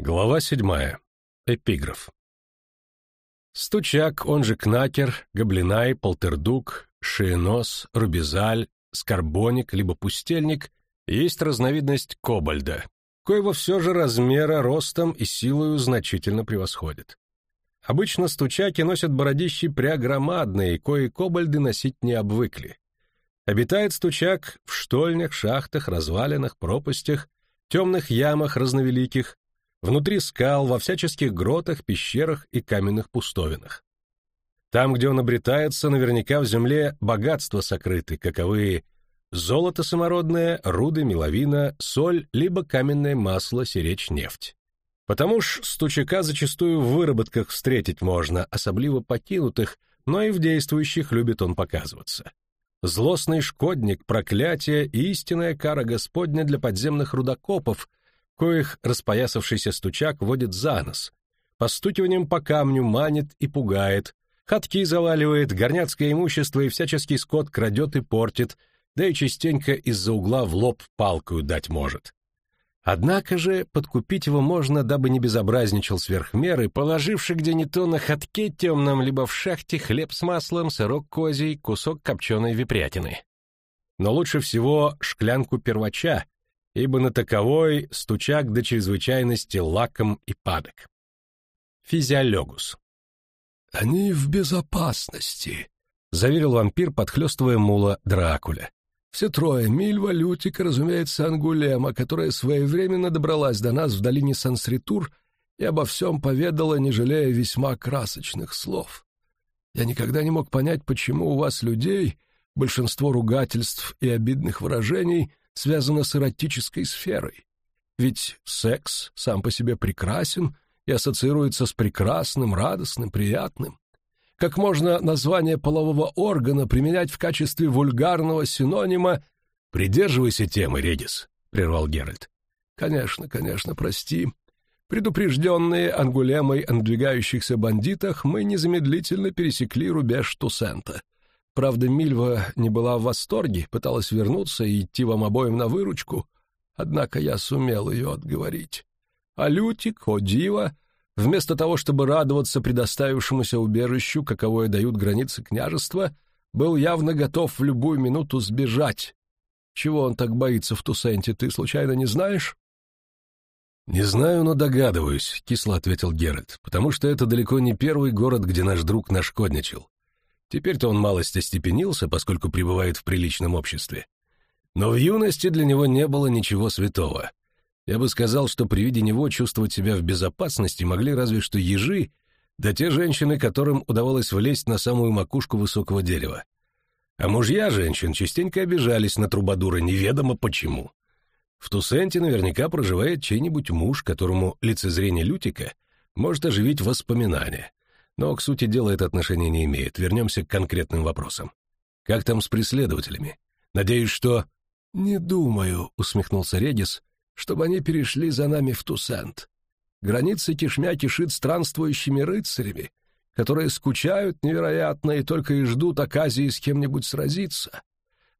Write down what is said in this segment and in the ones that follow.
Глава седьмая. Эпиграф. Стучак, он же Кнакер, Гоблинай, Полтердук, Шиенос, Рубизаль, Скорбоник, либо Пустельник есть разновидность кобальда, коего все же размера, ростом и силою значительно превосходит. Обычно стучаки носят бородищи преогромадные, кои кобальды носить не обвыкли. Обитает стучак в штольнях, шахтах, развалинах, пропастях, темных ямах разновеликих, внутри скал, во всяческих гротах, пещерах и каменных пустовинах. Там, где он обретается, наверняка в земле богатства сокрыты, каковы золото самородное, руды, меловина, соль, либо каменное масло, сиречь, нефть. Потому ж стучака зачастую в выработках встретить можно, особливо покинутых, но и в действующих любит он показываться. Злостный шкодник, проклятие и истинная кара Господня для подземных рудокопов, коих распоясавшийся стучак водит за нос, постукиванием по камню манит и пугает, хатки заваливает, горняцкое имущество и всяческий скот крадет и портит, да и частенько из-за угла в лоб палкою дать может. Однако же подкупить его можно, дабы не безобразничал сверх меры, положивши где не то на хатке темном, либо в шахте хлеб с маслом, сырок козий, кусок копченой випрятины. Но лучше всего шклянку первача, ибо на таковой стучак до чрезвычайности лаком и падок. Физиологус. «Они в безопасности», — заверил вампир, подхлестывая мула Дракуля. «Все трое, Мильва, Лютик разумеется, Ангулема, которая своевременно добралась до нас в долине Сансритур и обо всем поведала, не жалея весьма красочных слов. Я никогда не мог понять, почему у вас, людей, большинство ругательств и обидных выражений связано с эротической сферой. Ведь секс сам по себе прекрасен и ассоциируется с прекрасным, радостным, приятным. Как можно название полового органа применять в качестве вульгарного синонима «Придерживайся темы, Редис», — прервал Геральт. «Конечно, конечно, прости. Предупрежденные ангулемой надвигающихся бандитах, мы незамедлительно пересекли рубеж Тусента. Правда, Мильва не была в восторге, пыталась вернуться и идти вам обоим на выручку, однако я сумел ее отговорить. А Лютик, о дива, вместо того, чтобы радоваться предоставившемуся убежищу, каковое дают границы княжества, был явно готов в любую минуту сбежать. Чего он так боится в Тусенте, ты случайно не знаешь? «Не знаю, но догадываюсь», — кисло ответил Геральт, «потому что это далеко не первый город, где наш друг нашкодничал. Теперь-то он малость остепенился, поскольку пребывает в приличном обществе. Но в юности для него не было ничего святого. Я бы сказал, что при виде него чувствовать себя в безопасности могли разве что ежи, да те женщины, которым удавалось влезть на самую макушку высокого дерева. А мужья женщин частенько обижались на трубадура неведомо почему. В Тусенте наверняка проживает чей-нибудь муж, которому лицезрение Лютика может оживить воспоминания. Но к сути дела это отношение не имеет. Вернемся к конкретным вопросам. Как там с преследователями? Надеюсь, что... «Не думаю», — усмехнулся Редис, — «чтобы они перешли за нами в Тусент. Граница кишмя кишит странствующими рыцарями, которые скучают невероятно и только и ждут оказии с кем-нибудь сразиться.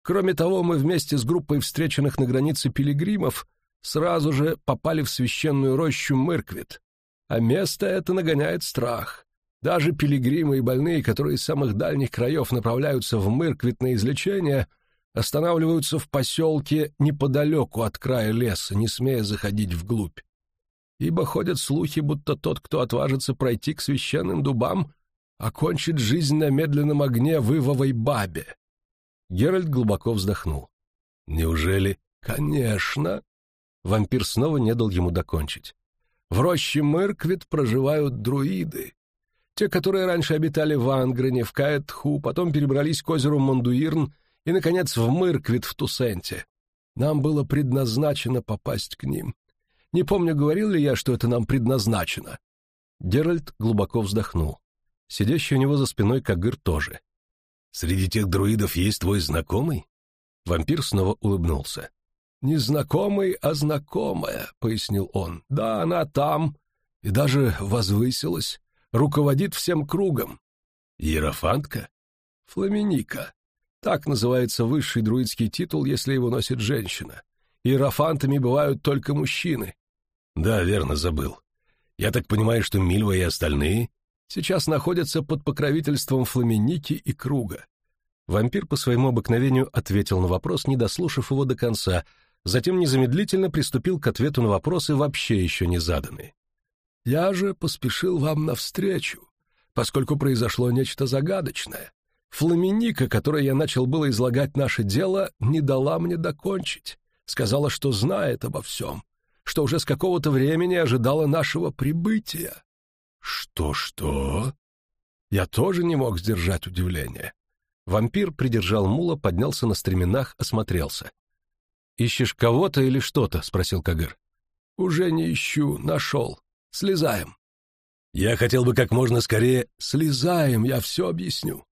Кроме того, мы вместе с группой встреченных на границе пилигримов сразу же попали в священную рощу Мырквит, а место это нагоняет страх. Даже пилигримы и больные, которые из самых дальних краев направляются в Мырквит на излечение, останавливаются в поселке неподалеку от края леса, не смея заходить вглубь. Ибо ходят слухи, будто тот, кто отважится пройти к священным дубам, окончит жизнь на медленном огне в Ивовой бабе. Геральт глубоко вздохнул. «Неужели?» «Конечно!» Вампир снова не дал ему докончить. «В роще Мырквит проживают друиды. Те, которые раньше обитали в Ангрене, в Каэтху, потом перебрались к озеру Мондуирн и, наконец, в Мырквит в Тусенте. Нам было предназначено попасть к ним. Не помню, говорил ли я, что это нам предназначено. Геральт глубоко вздохнул. Сидящий у него за спиной Кагыр тоже. «Среди тех друидов есть твой знакомый?» Вампир снова улыбнулся. «Не знакомый, а знакомая», — пояснил он. «Да, она там, и даже возвысилась руководит всем кругом. Иерофантка? Фламиника. Так называется высший друидский титул, если его носит женщина. Иерофантами бывают только мужчины. Да, верно, забыл. Я так понимаю, что Мильва и остальные сейчас находятся под покровительством Фламеники и Круга. Вампир по своему обыкновению ответил на вопрос, не дослушав его до конца, затем незамедлительно приступил к ответу на вопросы, вообще еще не заданные. «Я же поспешил вам навстречу, поскольку произошло нечто загадочное. Фламеника, которой я начал было излагать наше дело, не дала мне докончить. Сказала, что знает обо всем, что уже с какого-то времени ожидала нашего прибытия. Что-что? Я тоже не мог сдержать удивление. Вампир придержал мула, поднялся на стременах, осмотрелся. «Ищешь кого-то или что-то?» — спросил Кагыр. «Уже не ищу, нашел. Слезаем». «Я хотел бы как можно скорее...» «Слезаем, я все объясню».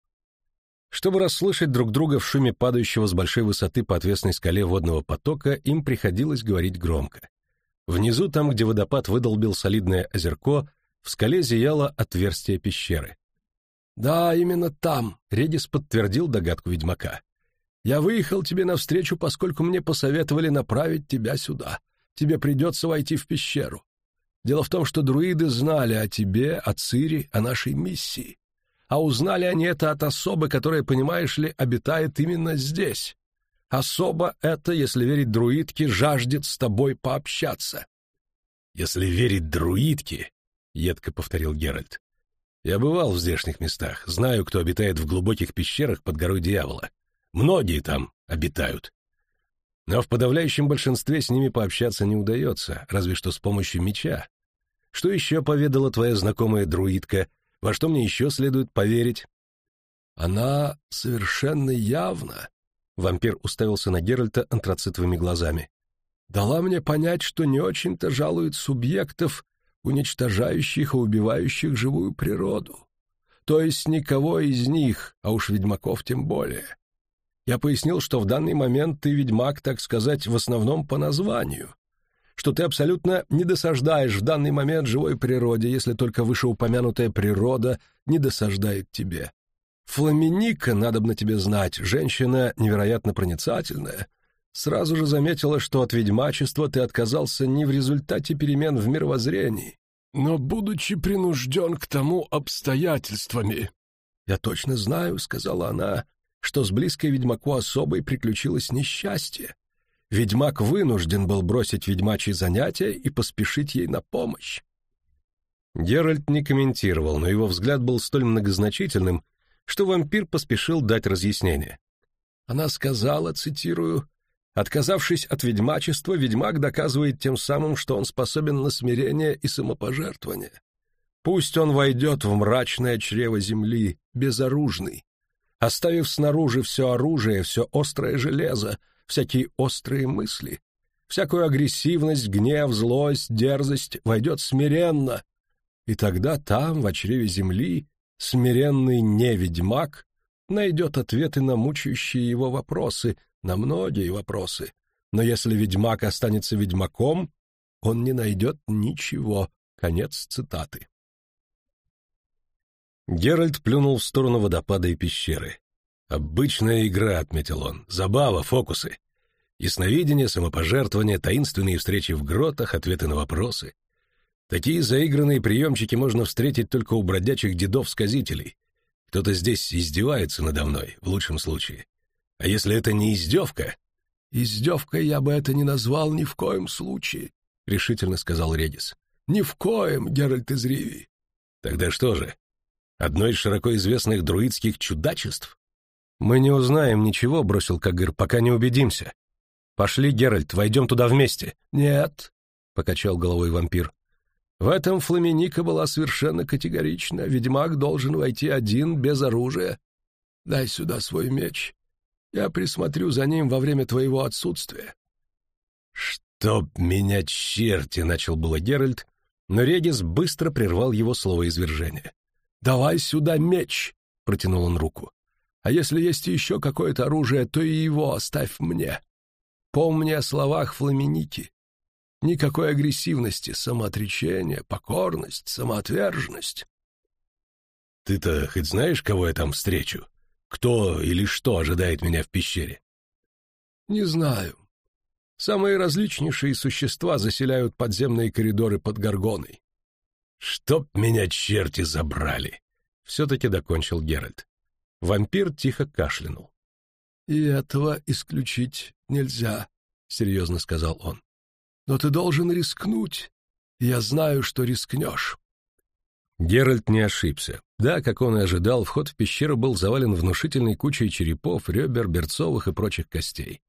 Чтобы расслышать друг друга в шуме падающего с большой высоты по отвесной скале водного потока, им приходилось говорить громко. Внизу, там, где водопад выдолбил солидное озерко, в скале зияло отверстие пещеры. «Да, именно там», — Редис подтвердил догадку ведьмака. «Я выехал тебе навстречу, поскольку мне посоветовали направить тебя сюда. Тебе придется войти в пещеру. Дело в том, что друиды знали о тебе, о Цири, о нашей миссии а узнали они это от особы, которая, понимаешь ли, обитает именно здесь. Особа эта, если верить друидке, жаждет с тобой пообщаться. Если верить друидке, едко повторил Геральт. Я бывал в здешних местах, знаю, кто обитает в глубоких пещерах под горой Дьявола. Многие там обитают. Но в подавляющем большинстве с ними пообщаться не удается, разве что с помощью меча. Что еще поведала твоя знакомая друидка, во что мне еще следует поверить? Она совершенно явно, вампир уставился на Геральта антрацитовыми глазами. Дала мне понять, что не очень-то жалует субъектов, уничтожающих и убивающих живую природу. То есть никого из них, а уж ведьмаков тем более. Я пояснил, что в данный момент ты ведьмак, так сказать, в основном по названию, что ты абсолютно не досаждаешь в данный момент живой природе, если только вышеупомянутая природа не досаждает тебе. Фламиника, надобно тебе знать, женщина невероятно проницательная, сразу же заметила, что от ведьмачества ты отказался не в результате перемен в мировоззрении, но будучи принужден к тому обстоятельствами. «Я точно знаю», — сказала она, — «что с близкой ведьмаку особой приключилось несчастье, ведьмак вынужден был бросить ведьмачьи занятия и поспешить ей на помощь. Геральт не комментировал, но его взгляд был столь многозначительным, что вампир поспешил дать разъяснение. Она сказала, цитирую, «Отказавшись от ведьмачества, ведьмак доказывает тем самым, что он способен на смирение и самопожертвование. Пусть он войдет в мрачное чрево земли, безоружный, оставив снаружи все оружие, все острое железо, всякие острые мысли, всякую агрессивность, гнев, злость, дерзость войдет смиренно, и тогда там, в чреве земли, смиренный неведьмак найдет ответы на мучающие его вопросы, на многие вопросы. Но если ведьмак останется ведьмаком, он не найдет ничего. Конец цитаты. Геральт плюнул в сторону водопада и пещеры. Обычная игра, отметил он. Забава, фокусы. Ясновидение, самопожертвование, таинственные встречи в гротах, ответы на вопросы. Такие заигранные приемчики можно встретить только у бродячих дедов-сказителей. Кто-то здесь издевается надо мной, в лучшем случае. А если это не издевка... «Издевкой я бы это не назвал ни в коем случае», — решительно сказал Редис. «Ни в коем, Геральт из Ривии». «Тогда что же? Одно из широко известных друидских чудачеств?» «Мы не узнаем ничего», — бросил Кагыр, — «пока не убедимся. Пошли, Геральт, войдем туда вместе». «Нет», — покачал головой вампир. «В этом Фламеника была совершенно категорична. Ведьмак должен войти один, без оружия. Дай сюда свой меч. Я присмотрю за ним во время твоего отсутствия». «Чтоб меня черти!» — начал было Геральт, но Редис быстро прервал его слово извержения. «Давай сюда меч!» — протянул он руку. А если есть еще какое-то оружие, то и его оставь мне. Помни о словах Фламеники. Никакой агрессивности, самоотречения, покорность, самоотверженность. Ты-то хоть знаешь, кого я там встречу? Кто или что ожидает меня в пещере? Не знаю. Самые различнейшие существа заселяют подземные коридоры под Горгоной. «Чтоб меня черти забрали!» — все-таки докончил Геральт. Вампир тихо кашлянул. «И этого исключить нельзя», — серьезно сказал он. «Но ты должен рискнуть. Я знаю, что рискнешь». Геральт не ошибся. Да, как он и ожидал, вход в пещеру был завален внушительной кучей черепов, ребер, берцовых и прочих костей.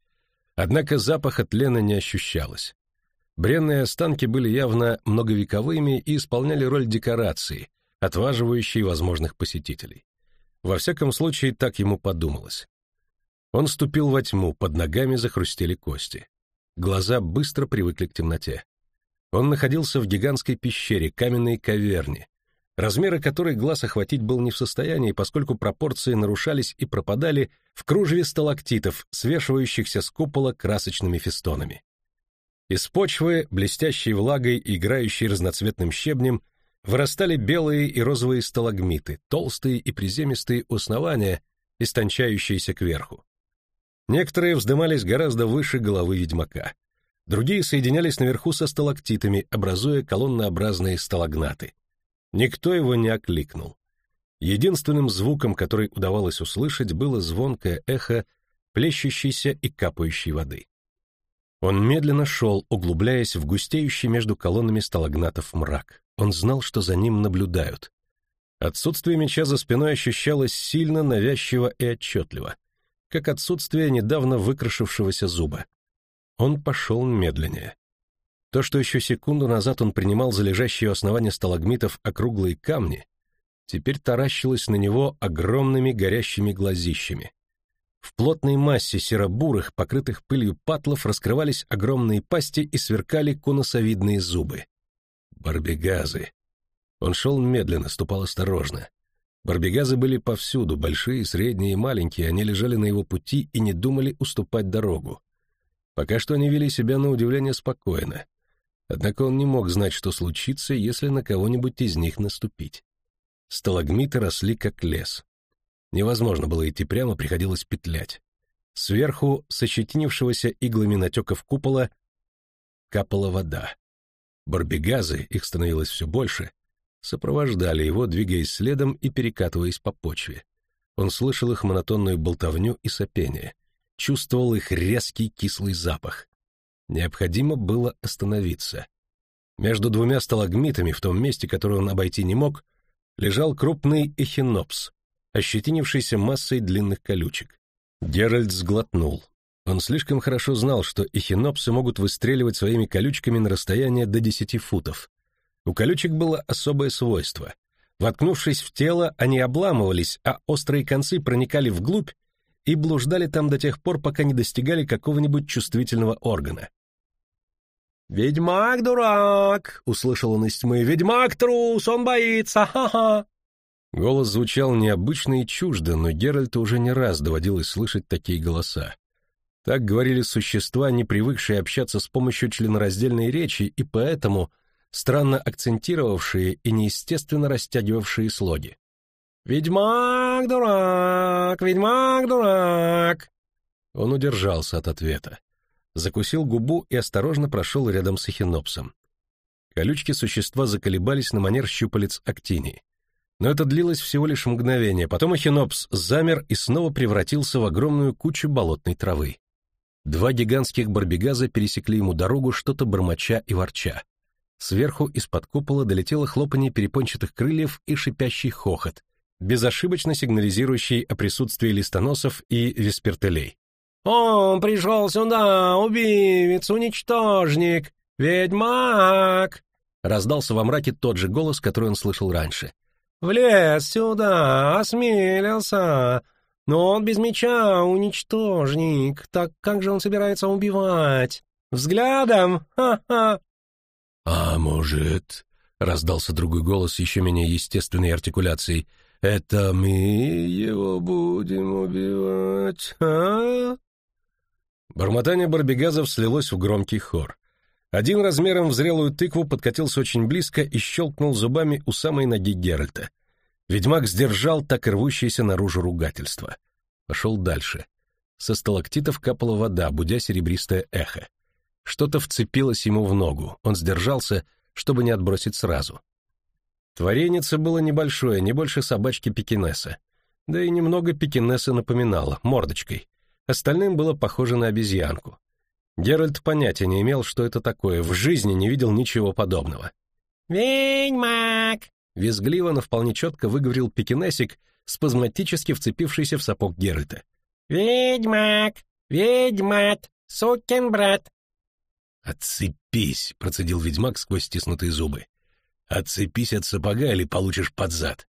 Однако запаха тлена не ощущалось. Бренные останки были явно многовековыми и исполняли роль декорации, отваживающей возможных посетителей. Во всяком случае, так ему подумалось. Он ступил во тьму, под ногами захрустели кости. Глаза быстро привыкли к темноте. Он находился в гигантской пещере, каменной каверне, размеры которой глаз охватить был не в состоянии, поскольку пропорции нарушались и пропадали в кружеве сталактитов, свешивающихся с купола красочными фестонами. Из почвы, блестящей влагой и играющей разноцветным щебнем, вырастали белые и розовые сталагмиты, толстые и приземистые основания, истончающиеся кверху. Некоторые вздымались гораздо выше головы ведьмака. Другие соединялись наверху со сталактитами, образуя колоннообразные сталагнаты. Никто его не окликнул. Единственным звуком, который удавалось услышать, было звонкое эхо плещущейся и капающей воды. Он медленно шел, углубляясь в густеющий между колоннами сталагнатов мрак. Он знал, что за ним наблюдают. Отсутствие меча за спиной ощущалось сильно, навязчиво и отчетливо, как отсутствие недавно выкрашившегося зуба. Он пошел медленнее. То, что еще секунду назад он принимал за лежащие у основания сталагмитов округлые камни, теперь таращилось на него огромными горящими глазищами. В плотной массе серобурых, покрытых пылью патлов, раскрывались огромные пасти и сверкали конусовидные зубы. Барбигазы. Он шел медленно, ступал осторожно. Барбигазы были повсюду, большие, средние и маленькие, они лежали на его пути и не думали уступать дорогу. Пока что они вели себя на удивление спокойно. Однако он не мог знать, что случится, если на кого-нибудь из них наступить. Сталагмиты росли как лес. Невозможно было идти прямо, приходилось петлять. Сверху, с ощетинившегося иглами натеков купола, капала вода. Барбигазы, их становилось все больше, сопровождали его, двигаясь следом и перекатываясь по почве. Он слышал их монотонную болтовню и сопение, чувствовал их резкий кислый запах. Необходимо было остановиться. Между двумя сталагмитами, в том месте, которое он обойти не мог, лежал крупный эхинопс, ощетинившийся массой длинных колючек. Геральт сглотнул. Он слишком хорошо знал, что эхинопсы могут выстреливать своими колючками на расстояние до десяти футов. У колючек было особое свойство. Воткнувшись в тело, они обламывались, а острые концы проникали вглубь и блуждали там до тех пор, пока не достигали какого-нибудь чувствительного органа. «Ведьмак дурак!» — услышал он из тьмы. «Ведьмак трус! Он боится! Ха-ха!» Голос звучал необычно и чуждо, но Геральту уже не раз доводилось слышать такие голоса. Так говорили существа, не привыкшие общаться с помощью членораздельной речи, и поэтому странно акцентировавшие и неестественно растягивавшие слоги. «Ведьмак дурак! Ведьмак дурак!» Он удержался от ответа закусил губу и осторожно прошел рядом с эхинопсом. Колючки существа заколебались на манер щупалец актинии. Но это длилось всего лишь мгновение, потом эхинопс замер и снова превратился в огромную кучу болотной травы. Два гигантских барбигаза пересекли ему дорогу, что-то бормоча и ворча. Сверху из-под купола долетело хлопанье перепончатых крыльев и шипящий хохот, безошибочно сигнализирующий о присутствии листоносов и веспертелей. «Он пришел сюда, убивец, уничтожник, ведьмак!» Раздался во мраке тот же голос, который он слышал раньше. «Влез сюда, осмелился, но он без меча, уничтожник. Так как же он собирается убивать? Взглядом? Ха-ха!» «А может...» — раздался другой голос еще менее естественной артикуляцией. «Это мы его будем убивать, а?» Бормотание барбигазов слилось в громкий хор. Один размером в зрелую тыкву подкатился очень близко и щелкнул зубами у самой ноги Геральта. Ведьмак сдержал так рвущееся наружу ругательство. Пошел дальше. Со сталактитов капала вода, будя серебристое эхо. Что-то вцепилось ему в ногу. Он сдержался, чтобы не отбросить сразу. Творенице было небольшое, не больше собачки пекинеса. Да и немного пекинеса напоминало, мордочкой. Остальным было похоже на обезьянку. Геральт понятия не имел, что это такое, в жизни не видел ничего подобного. «Ведьмак!» — визгливо, но вполне четко выговорил пекинесик, спазматически вцепившийся в сапог Геральта. «Ведьмак! Ведьмат! Сукин брат!» «Отцепись!» — процедил ведьмак сквозь стиснутые зубы. «Отцепись от сапога или получишь под зад!»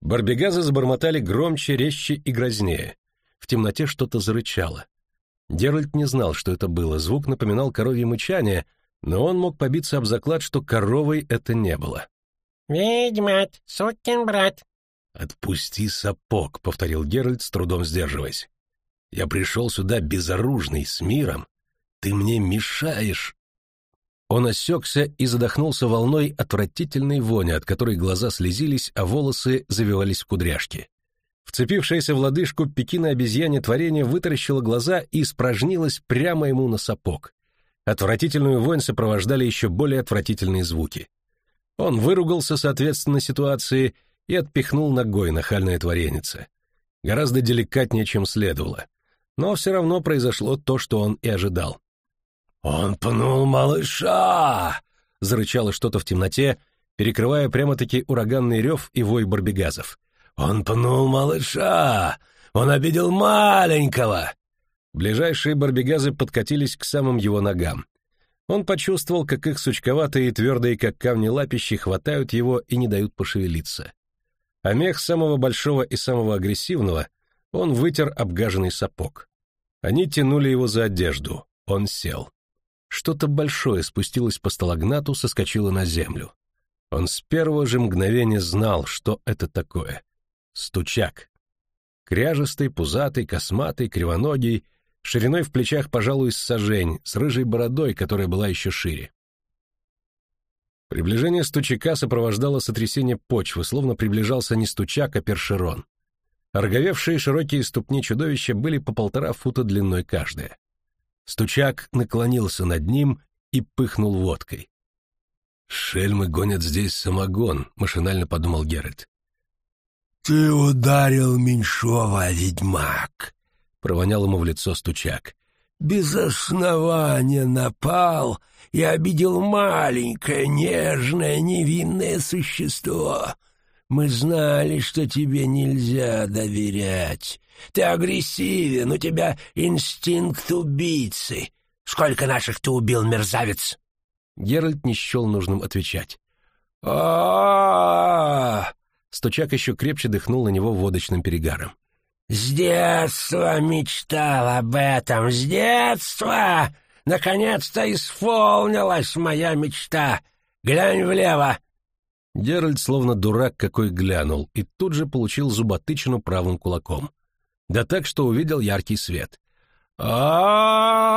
Барбегазы забормотали громче, резче и грознее. В темноте что-то зарычало. Геральт не знал, что это было, звук напоминал коровье мычание, но он мог побиться об заклад, что коровой это не было. «Ведьмат, сукин брат!» «Отпусти сапог», — повторил Геральт, с трудом сдерживаясь. «Я пришел сюда безоружный, с миром. Ты мне мешаешь». Он осекся и задохнулся волной отвратительной вони, от которой глаза слезились, а волосы завивались в кудряшки. Вцепившаяся в лодыжку пекина обезьяне творение вытаращила глаза и испражнилась прямо ему на сапог. Отвратительную вонь сопровождали еще более отвратительные звуки. Он выругался соответственно ситуации и отпихнул ногой нахальное творенице. Гораздо деликатнее, чем следовало. Но все равно произошло то, что он и ожидал. «Он пнул малыша!» — зарычало что-то в темноте, перекрывая прямо-таки ураганный рев и вой барбегазов. «Он пнул малыша! Он обидел маленького!» Ближайшие барбегазы подкатились к самым его ногам. Он почувствовал, как их сучковатые и твердые, как камни лапищи, хватают его и не дают пошевелиться. А мех самого большого и самого агрессивного он вытер обгаженный сапог. Они тянули его за одежду. Он сел. Что-то большое спустилось по сталагнату, соскочило на землю. Он с первого же мгновения знал, что это такое. Стучак. Кряжестый, пузатый, косматый, кривоногий, шириной в плечах, пожалуй, с сажень, с рыжей бородой, которая была еще шире. Приближение стучака сопровождало сотрясение почвы, словно приближался не стучак, а першерон. Орговевшие широкие ступни чудовища были по полтора фута длиной каждая. Стучак наклонился над ним и пыхнул водкой. «Шельмы гонят здесь самогон», — машинально подумал Геральт. «Ты ударил меньшого, ведьмак!» — провонял ему в лицо стучак. «Без основания напал и обидел маленькое, нежное, невинное существо. Мы знали, что тебе нельзя доверять. Ты агрессивен, у тебя инстинкт убийцы. Сколько наших ты убил, мерзавец?» Геральт не счел нужным отвечать. а Стучак еще крепче дыхнул на него водочным перегаром. «С детства мечтал об этом, с детства! Наконец-то исполнилась моя мечта! Глянь влево!» Геральт словно дурак какой глянул и тут же получил зуботычину правым кулаком. Да так, что увидел яркий свет. а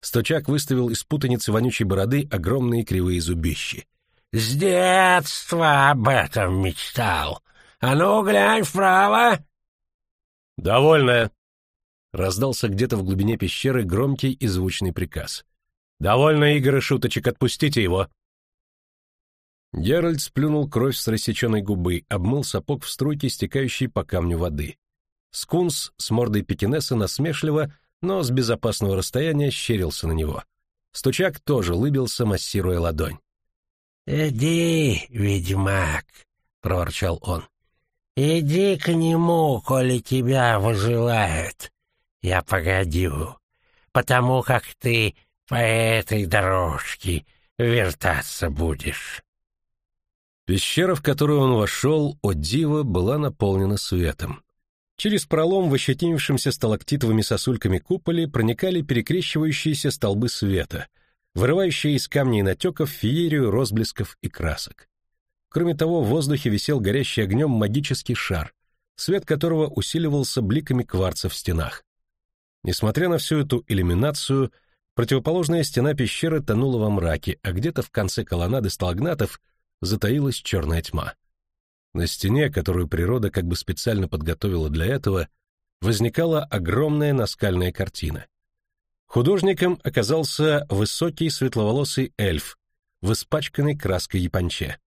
Стучак выставил из путаницы вонючей бороды огромные кривые зубищи. «С детства об этом мечтал! А ну, глянь вправо!» «Довольно!» — раздался где-то в глубине пещеры громкий и звучный приказ. «Довольно игр и шуточек, отпустите его!» Геральт сплюнул кровь с рассеченной губы, обмыл сапог в струйке, стекающей по камню воды. Скунс с мордой пекинеса насмешливо, но с безопасного расстояния щерился на него. Стучак тоже лыбился, массируя ладонь. «Иди, ведьмак!» — проворчал он. «Иди к нему, коли тебя выживают. Я погодю, потому как ты по этой дорожке вертаться будешь». Пещера, в которую он вошел, о диво, была наполнена светом. Через пролом в ощетинившемся сталактитовыми сосульками куполе проникали перекрещивающиеся столбы света, вырывающие из камней натеков феерию розблесков и красок. Кроме того, в воздухе висел горящий огнем магический шар, свет которого усиливался бликами кварца в стенах. Несмотря на всю эту иллюминацию, противоположная стена пещеры тонула во мраке, а где-то в конце колоннады сталагнатов затаилась черная тьма. На стене, которую природа как бы специально подготовила для этого, возникала огромная наскальная картина. Художником оказался высокий светловолосый эльф в испачканной краской японче.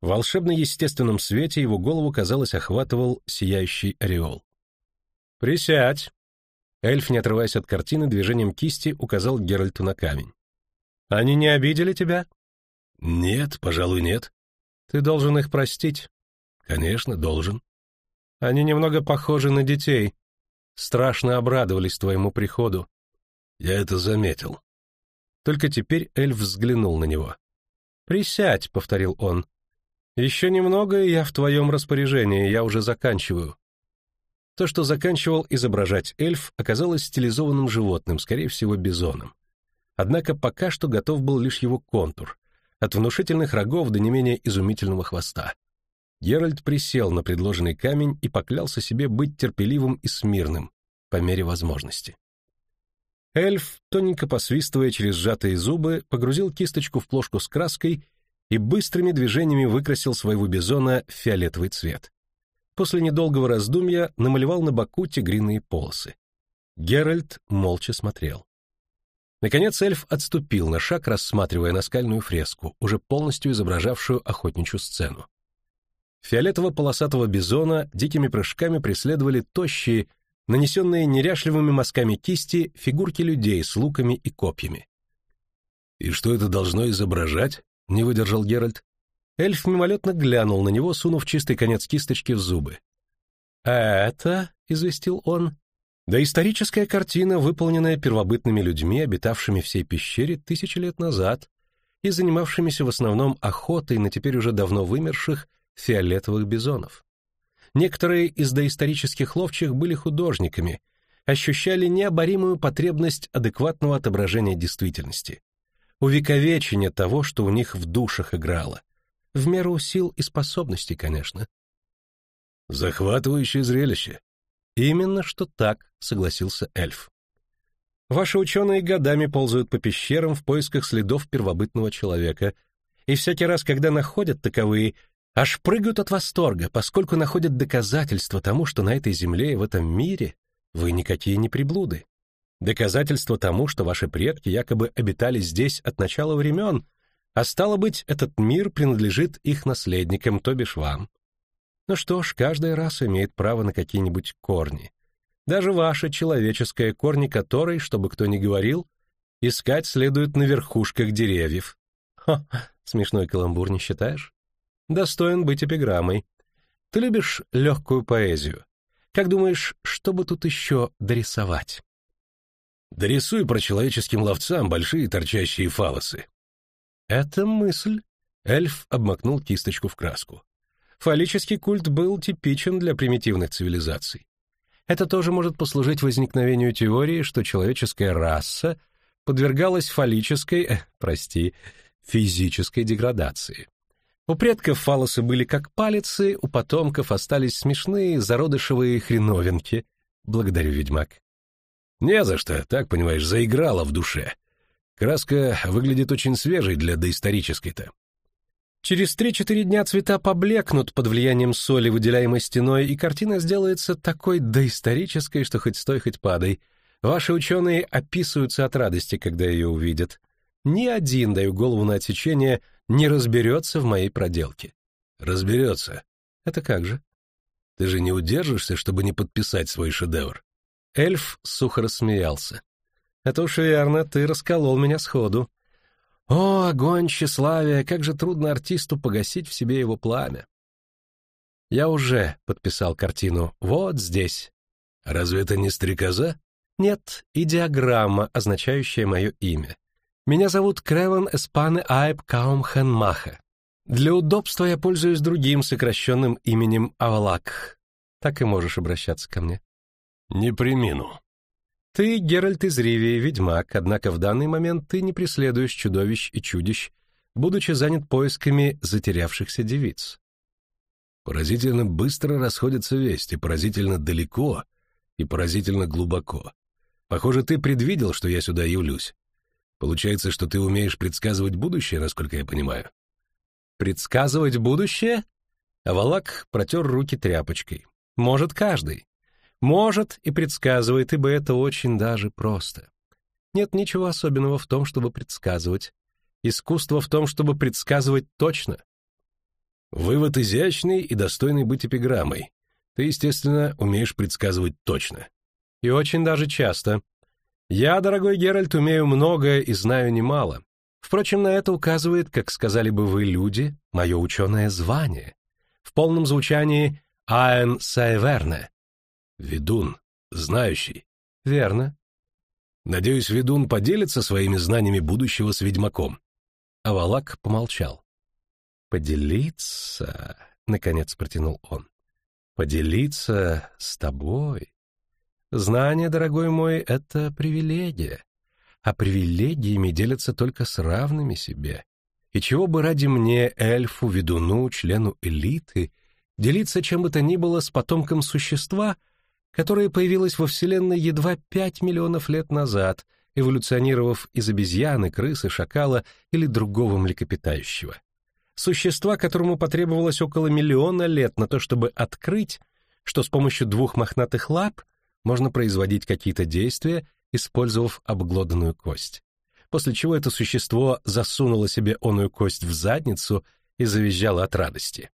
В волшебно-естественном свете его голову, казалось, охватывал сияющий ореол. «Присядь!» Эльф, не отрываясь от картины, движением кисти указал Геральту на камень. «Они не обидели тебя?» «Нет, пожалуй, нет». «Ты должен их простить». «Конечно, должен». «Они немного похожи на детей. Страшно обрадовались твоему приходу». «Я это заметил». Только теперь эльф взглянул на него. «Присядь», — повторил он. «Еще немного, и я в твоем распоряжении, я уже заканчиваю». То, что заканчивал изображать эльф, оказалось стилизованным животным, скорее всего, бизоном. Однако пока что готов был лишь его контур, от внушительных рогов до не менее изумительного хвоста. Геральт присел на предложенный камень и поклялся себе быть терпеливым и смирным, по мере возможности. Эльф, тоненько посвистывая через сжатые зубы, погрузил кисточку в плошку с краской и быстрыми движениями выкрасил своего бизона в фиолетовый цвет после недолгого раздумья намалевал на боку тигриные полосы. Геральт молча смотрел. Наконец эльф отступил на шаг, рассматривая наскальную фреску, уже полностью изображавшую охотничью сцену. Фиолетово-полосатого бизона дикими прыжками преследовали тощие, нанесенные неряшливыми мазками кисти, фигурки людей с луками и копьями. «И что это должно изображать?» — не выдержал Геральт. Эльф мимолетно глянул на него, сунув чистый конец кисточки в зубы. «А это», — известил он, — «доисторическая картина, выполненная первобытными людьми, обитавшими в сей пещере тысячи лет назад и занимавшимися в основном охотой на теперь уже давно вымерших фиолетовых бизонов. Некоторые из доисторических ловчих были художниками, ощущали необоримую потребность адекватного отображения действительности, увековечения того, что у них в душах играло, в меру сил и способностей, конечно. Захватывающее зрелище. Именно что так, согласился эльф. Ваши ученые годами ползают по пещерам в поисках следов первобытного человека, и всякий раз, когда находят таковые, аж прыгают от восторга, поскольку находят доказательства тому, что на этой земле и в этом мире вы никакие не приблуды. Доказательства тому, что ваши предки якобы обитали здесь от начала времен, а стало быть, этот мир принадлежит их наследникам, то бишь вам. Ну что ж, каждая раса имеет право на какие-нибудь корни. Даже ваши человеческие корни которой, чтобы кто ни говорил, искать следует на верхушках деревьев. Ха, смешной каламбур не считаешь? Достоин быть эпиграммой. Ты любишь легкую поэзию. Как думаешь, что бы тут еще дорисовать? Дорисуй про человеческим ловцам большие торчащие фалосы. Это мысль. Эльф обмакнул кисточку в краску. Фаллический культ был типичен для примитивных цивилизаций. Это тоже может послужить возникновению теории, что человеческая раса подвергалась фаллической, э, прости, физической деградации. У предков фалосы были как палицы, у потомков остались смешные зародышевые хреновинки. Благодарю, ведьмак. Не за что, так, понимаешь, заиграла в душе. Краска выглядит очень свежей для доисторической-то. Через три-четыре дня цвета поблекнут под влиянием соли, выделяемой стеной, и картина сделается такой доисторической, что хоть стой, хоть падай. Ваши ученые описываются от радости, когда ее увидят. Ни один, даю голову на отсечение, не разберется в моей проделке. Разберется. Это как же? Ты же не удержишься, чтобы не подписать свой шедевр. Эльф сухо рассмеялся. Это уж верно, ты расколол меня сходу. О, огонь тщеславия, как же трудно артисту погасить в себе его пламя. Я уже подписал картину, вот здесь. Разве это не стрекоза? Нет, и диаграмма, означающая мое имя. Меня зовут Кревен Эспане Айб Каумхенмаха. Для удобства я пользуюсь другим сокращенным именем Авалак. Так и можешь обращаться ко мне. Не примину. Ты, Геральт из Ривии, ведьмак, однако в данный момент ты не преследуешь чудовищ и чудищ, будучи занят поисками затерявшихся девиц. Поразительно быстро расходятся вести, поразительно далеко и поразительно глубоко. Похоже, ты предвидел, что я сюда явлюсь. Получается, что ты умеешь предсказывать будущее, насколько я понимаю. Предсказывать будущее? Авалак протер руки тряпочкой. Может каждый. Может и предсказывает, ибо это очень даже просто. Нет ничего особенного в том, чтобы предсказывать. Искусство в том, чтобы предсказывать точно. Вывод изящный и достойный быть эпиграммой. Ты, естественно, умеешь предсказывать точно. И очень даже часто. Я, дорогой Геральт, умею многое и знаю немало. Впрочем, на это указывает, как сказали бы вы, люди, мое ученое звание. В полном звучании «Аэн Сайверне». Ведун, знающий. Верно. Надеюсь, ведун поделится своими знаниями будущего с ведьмаком. Авалак помолчал. «Поделиться?» — наконец протянул он. «Поделиться с тобой? Знание, дорогой мой, — это привилегия, а привилегиями делятся только с равными себе. И чего бы ради мне, эльфу, ведуну, члену элиты, делиться чем бы то ни было с потомком существа, которое появилось во Вселенной едва пять миллионов лет назад, эволюционировав из обезьяны, крысы, шакала или другого млекопитающего? существа, которому потребовалось около миллиона лет на то, чтобы открыть, что с помощью двух мохнатых лап можно производить какие-то действия, использовав обглоданную кость. После чего это существо засунуло себе оную кость в задницу и завизжало от радости.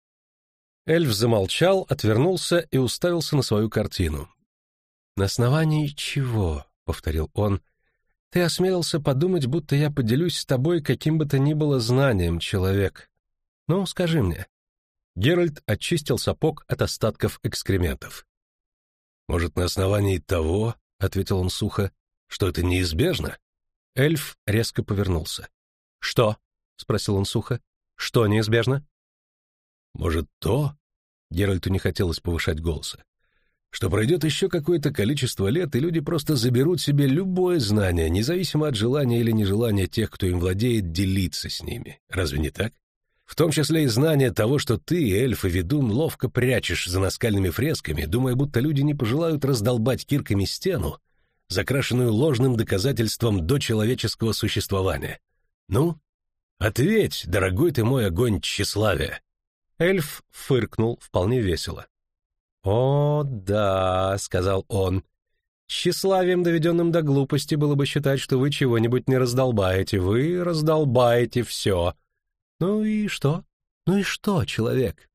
Эльф замолчал, отвернулся и уставился на свою картину. «На основании чего?» — повторил он. «Ты осмелился подумать, будто я поделюсь с тобой каким бы то ни было знанием, человек. Ну, скажи мне. Геральт очистил сапог от остатков экскрементов. Может, на основании того, ответил он сухо, что это неизбежно? Эльф резко повернулся. Что? спросил он сухо. Что неизбежно? Может, то? Геральту не хотелось повышать голоса. Что пройдет еще какое-то количество лет, и люди просто заберут себе любое знание, независимо от желания или нежелания тех, кто им владеет, делиться с ними. Разве не так? В том числе и знание того, что ты, эльф и ведун, ловко прячешь за наскальными фресками, думая, будто люди не пожелают раздолбать кирками стену, закрашенную ложным доказательством дочеловеческого существования. Ну, ответь, дорогой ты мой огонь тщеславия. Эльф фыркнул вполне весело. «О, да», — сказал он, — «тщеславием, доведенным до глупости, было бы считать, что вы чего-нибудь не раздолбаете. Вы раздолбаете все. Ну и что? Ну и что, человек?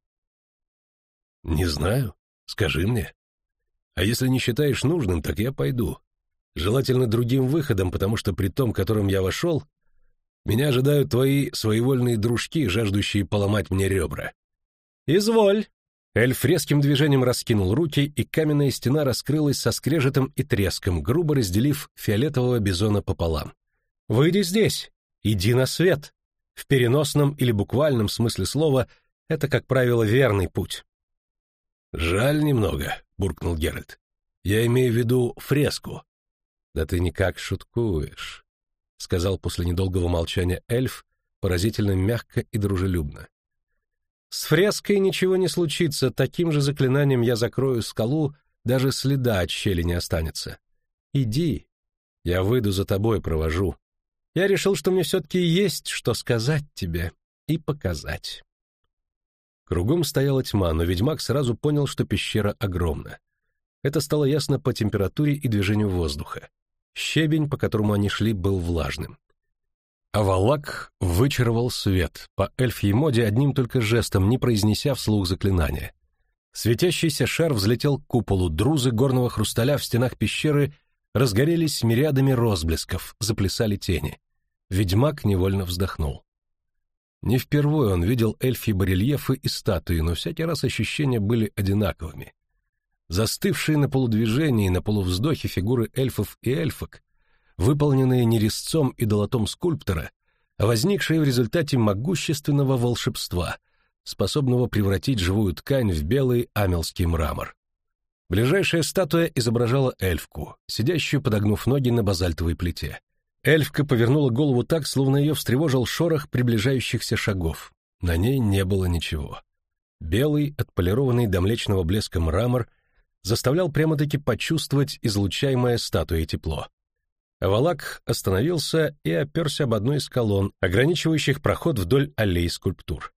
Не знаю. Скажи мне. А если не считаешь нужным, так я пойду. Желательно другим выходом, потому что при том, которым я вошел, меня ожидают твои своевольные дружки, жаждущие поломать мне ребра. Изволь. Эльф резким движением раскинул руки, и каменная стена раскрылась со скрежетом и треском, грубо разделив фиолетового бизона пополам. «Выйди здесь! Иди на свет!» В переносном или буквальном смысле слова это, как правило, верный путь. «Жаль немного», — буркнул Геральт. «Я имею в виду фреску». «Да ты никак шуткуешь», — сказал после недолгого молчания эльф, поразительно мягко и дружелюбно. «С фреской ничего не случится, таким же заклинанием я закрою скалу, даже следа от щели не останется. Иди, я выйду за тобой, провожу я решил, что мне все-таки есть что сказать тебе и показать. Кругом стояла тьма, но ведьмак сразу понял, что пещера огромна. Это стало ясно по температуре и движению воздуха. Щебень, по которому они шли, был влажным. А Валак вычаровал свет, по эльфьей моде одним только жестом, не произнеся вслух заклинания. Светящийся шар взлетел к куполу, друзы горного хрусталя в стенах пещеры разгорелись мириадами розблесков, заплясали тени. Ведьмак невольно вздохнул. Не впервые он видел эльфьи барельефы и статуи, но всякий раз ощущения были одинаковыми. Застывшие на полудвижении и на полувздохе фигуры эльфов и эльфок, выполненные не резцом и долотом скульптора, а возникшие в результате могущественного волшебства, способного превратить живую ткань в белый амелский мрамор. Ближайшая статуя изображала эльфку, сидящую, подогнув ноги на базальтовой плите. Эльфка повернула голову так, словно ее встревожил шорох приближающихся шагов. На ней не было ничего. Белый, отполированный до млечного блеска мрамор заставлял прямо-таки почувствовать излучаемое статуей тепло. Авалак остановился и оперся об одну из колонн, ограничивающих проход вдоль аллей скульптур.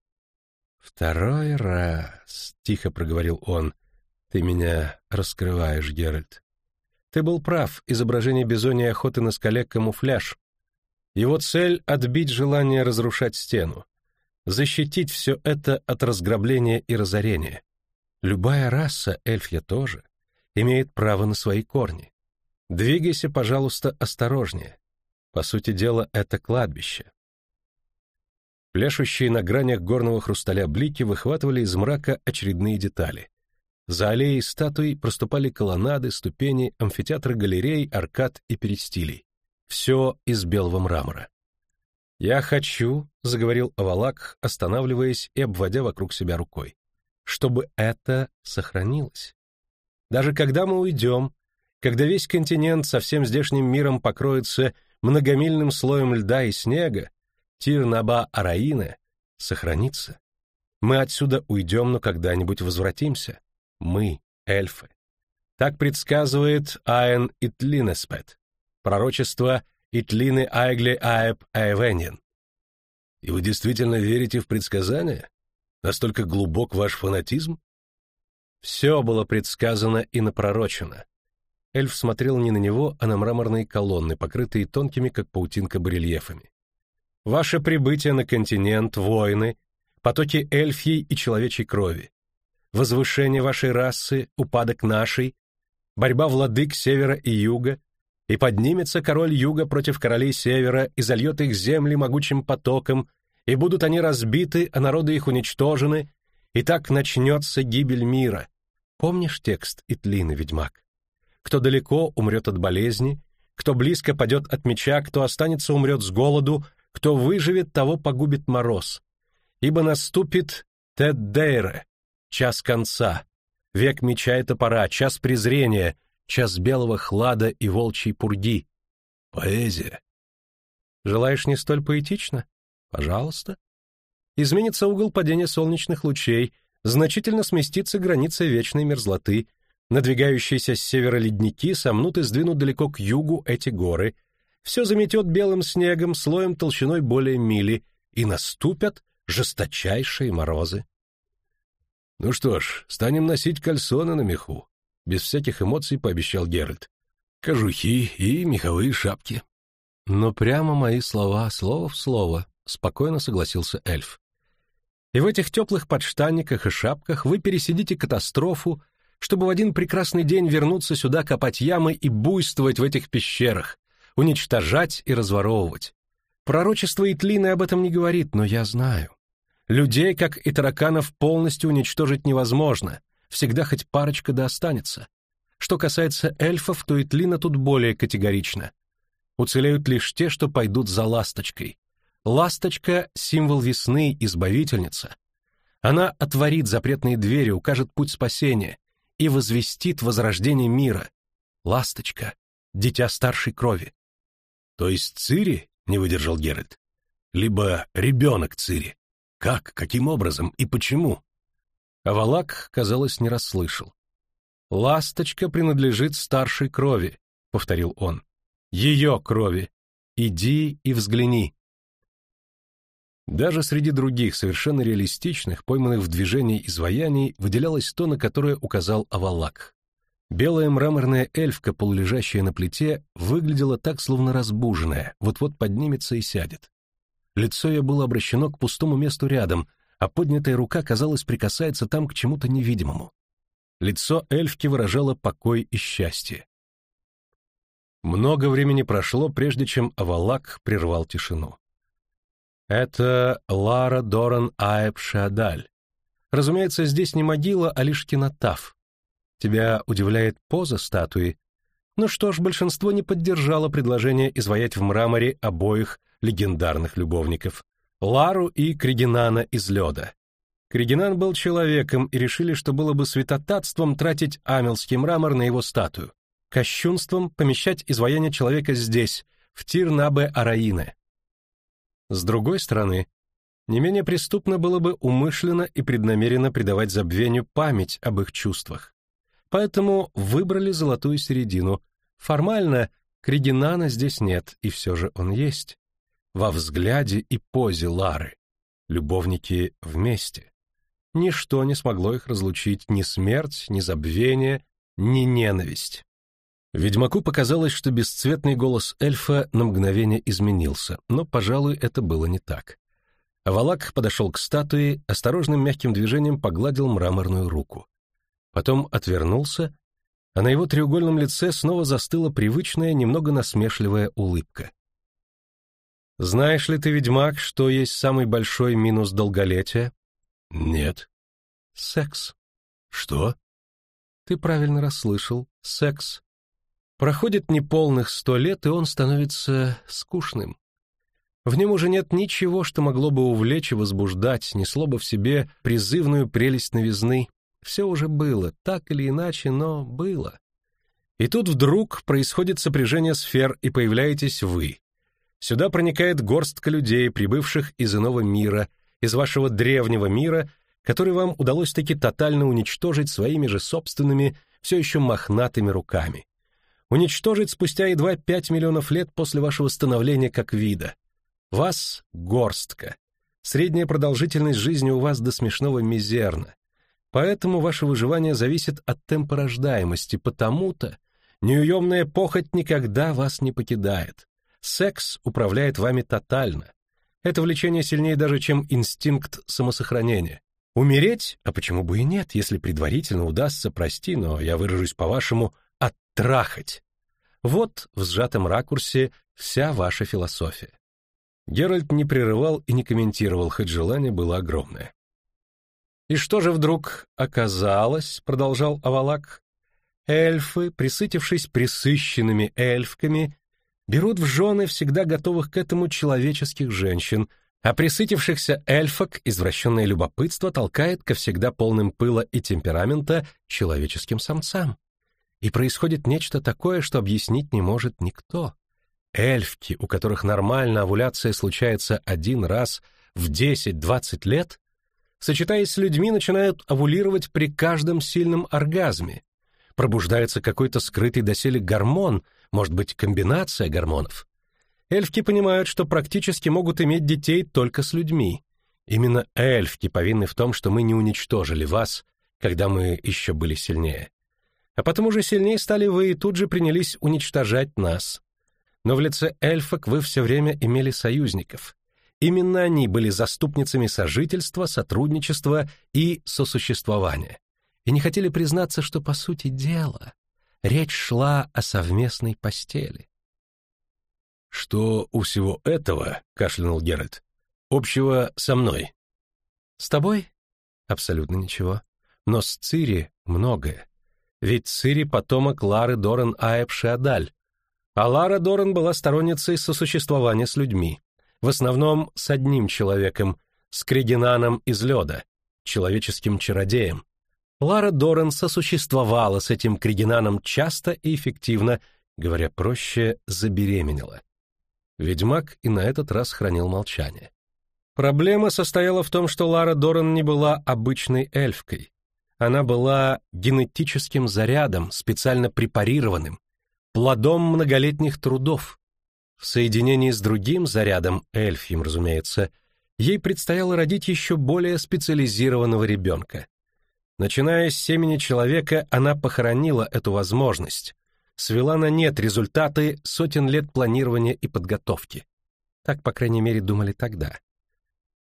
«Второй раз», — тихо проговорил он, ты меня раскрываешь, Геральт. Ты был прав, изображение бизония охоты на скале — камуфляж. Его цель — отбить желание разрушать стену. защитить все это от разграбления и разорения. Любая раса, эльфья тоже, имеет право на свои корни. Двигайся, пожалуйста, осторожнее. По сути дела, это кладбище. Пляшущие на гранях горного хрусталя блики выхватывали из мрака очередные детали. За аллеей статуй проступали колоннады, ступени, амфитеатры галерей, аркад и перистилей. Все из белого мрамора. «Я хочу», — заговорил Авалак, останавливаясь и обводя вокруг себя рукой, «чтобы это сохранилось. Даже когда мы уйдем, когда весь континент со всем здешним миром покроется многомильным слоем льда и снега, Тир-Наба-Араина сохранится. Мы отсюда уйдем, но когда-нибудь возвратимся. Мы, эльфы. Так предсказывает Аэн Итлинеспет. Пророчество Итлины Айгле Аэб Аэвенин. И вы действительно верите в предсказания? Настолько глубок ваш фанатизм? Все было предсказано и напророчено. Эльф смотрел не на него, а на мраморные колонны, покрытые тонкими, как паутинка, барельефами. Ваше прибытие на континент, войны, потоки эльфьей и человечьей крови, возвышение вашей расы, упадок нашей, борьба владык севера и юга, и поднимется король юга против королей севера и зальет их земли могучим потоком, и будут они разбиты, а народы их уничтожены, и так начнется гибель мира. Помнишь текст Итлины, ведьмак? Кто далеко, умрет от болезни, кто близко падет от меча, кто останется, умрет с голоду, кто выживет, того погубит мороз. Ибо наступит Теддейре, час конца, век меча и топора, час презрения, час белого хлада и волчьей пурги. Поэзия. Желаешь не столь поэтично? Пожалуйста. Изменится угол падения солнечных лучей, значительно сместится граница вечной мерзлоты, надвигающиеся с севера ледники сомнут и сдвинут далеко к югу эти горы, все заметет белым снегом, слоем толщиной более мили, и наступят жесточайшие морозы. Ну что ж, станем носить кальсоны на меху, без всяких эмоций пообещал Геральт. Кожухи и меховые шапки. Но прямо мои слова, слово в слово, спокойно согласился эльф. И в этих теплых подштанниках и шапках вы пересидите катастрофу, чтобы в один прекрасный день вернуться сюда копать ямы и буйствовать в этих пещерах, уничтожать и разворовывать. Пророчество Итлины об этом не говорит, но я знаю. Людей, как и тараканов, полностью уничтожить невозможно, всегда хоть парочка да останется. Что касается эльфов, то Итлина тут более категорична. Уцелеют лишь те, что пойдут за ласточкой. Ласточка — символ весны, избавительница. Она отворит запретные двери, укажет путь спасения и возвестит возрождение мира. Ласточка — дитя старшей крови. То есть Цири, не выдержал Геральт, либо ребенок Цири. Как, каким образом и почему? А Валак, казалось, не расслышал. «Ласточка принадлежит старшей крови», — повторил он. «Ее крови. Иди и взгляни». Даже среди других, совершенно реалистичных, пойманных в движении изваяний, выделялось то, на которое указал Авалак. Белая мраморная эльфка, полулежащая на плите, выглядела так, словно разбуженная, вот-вот поднимется и сядет. Лицо ее было обращено к пустому месту рядом, а поднятая рука, казалось, прикасается там к чему-то невидимому. Лицо эльфки выражало покой и счастье. Много времени прошло, прежде чем Авалак прервал тишину. Это Лара Доран Аэб Шадаль. Разумеется, здесь не могила, а лишь кинотаф. Тебя удивляет поза статуи? Ну что ж, большинство не поддержало предложение изваять в мраморе обоих легендарных любовников. Лару и Кригинана из лёда. Кригинан был человеком, и решили, что было бы святотатством тратить амелский мрамор на его статую, кощунством помещать изваяние человека здесь, в Тир-Набе Араине. С другой стороны, не менее преступно было бы умышленно и преднамеренно придавать забвению память об их чувствах. Поэтому выбрали золотую середину. Формально Кригинана здесь нет, и все же он есть во взгляде и позе Лары. Любовники вместе. Ничто не смогло их разлучить, ни смерть, ни забвение, ни ненависть. Ведьмаку показалось, что бесцветный голос эльфа на мгновение изменился, но, пожалуй, это было не так. Авалак подошел к статуе, осторожным мягким движением погладил мраморную руку. Потом отвернулся, а на его треугольном лице снова застыла привычная, немного насмешливая улыбка. «Знаешь ли ты, ведьмак, что есть самый большой минус долголетия?» «Нет». «Секс». «Что?» «Ты правильно расслышал. Секс. Проходит неполных сто лет, и он становится скучным. В нем уже нет ничего, что могло бы увлечь и возбуждать, несло бы в себе призывную прелесть новизны. Все уже было, так или иначе, но было. И тут вдруг происходит сопряжение сфер, и появляетесь вы. Сюда проникает горстка людей, прибывших из иного мира, из вашего древнего мира, который вам удалось таки тотально уничтожить своими же собственными, все еще мохнатыми руками. Уничтожить спустя едва пять миллионов лет после вашего становления как вида. Вас горстка. Средняя продолжительность жизни у вас до смешного мизерна. Поэтому ваше выживание зависит от темпа рождаемости, потому-то неуемная похоть никогда вас не покидает. Секс управляет вами тотально. Это влечение сильнее даже, чем инстинкт самосохранения. Умереть? А почему бы и нет, если предварительно удастся, прости, но я выражусь по-вашему, оттрахать. Вот в сжатом ракурсе вся ваша философия. Геральт не прерывал и не комментировал, хоть желание было огромное. «И что же вдруг оказалось?» — продолжал Авалак. «Эльфы, присытившись присыщенными эльфками, берут в жены всегда готовых к этому человеческих женщин, а присытившихся эльфок извращенное любопытство толкает ко всегда полным пыла и темперамента человеческим самцам. И происходит нечто такое, что объяснить не может никто. Эльфки, у которых нормально овуляция случается один раз в 10-20 лет, сочетаясь с людьми, начинают овулировать при каждом сильном оргазме. Пробуждается какой-то скрытый доселе гормон, может быть, комбинация гормонов. Эльфки понимают, что практически могут иметь детей только с людьми. Именно эльфки повинны в том, что мы не уничтожили вас, когда мы еще были сильнее. А потом уже сильнее стали вы и тут же принялись уничтожать нас но в лице эльфок вы все время имели союзников. Именно они были заступницами сожительства, сотрудничества и сосуществования. И не хотели признаться, что, по сути дела, речь шла о совместной постели. «Что у всего этого, — кашлянул Геральт, — общего со мной?» «С тобой? Абсолютно ничего. Но с Цири многое. Ведь Цири — потомок Лары Доран Аэб Шиадаль, а Лара Доран была сторонницей сосуществования с людьми, в основном с одним человеком, с Кригинаном из лёда, человеческим чародеем. Лара Доран сосуществовала с этим Кригинаном часто и эффективно, говоря проще, забеременела. Ведьмак и на этот раз хранил молчание. Проблема состояла в том, что Лара Доран не была обычной эльфкой. Она была генетическим зарядом, специально препарированным, плодом многолетних трудов. В соединении с другим зарядом, эльфьим, разумеется, ей предстояло родить еще более специализированного ребенка. Начиная с семени человека, она похоронила эту возможность, свела на нет результаты сотен лет планирования и подготовки. Так, по крайней мере, думали тогда.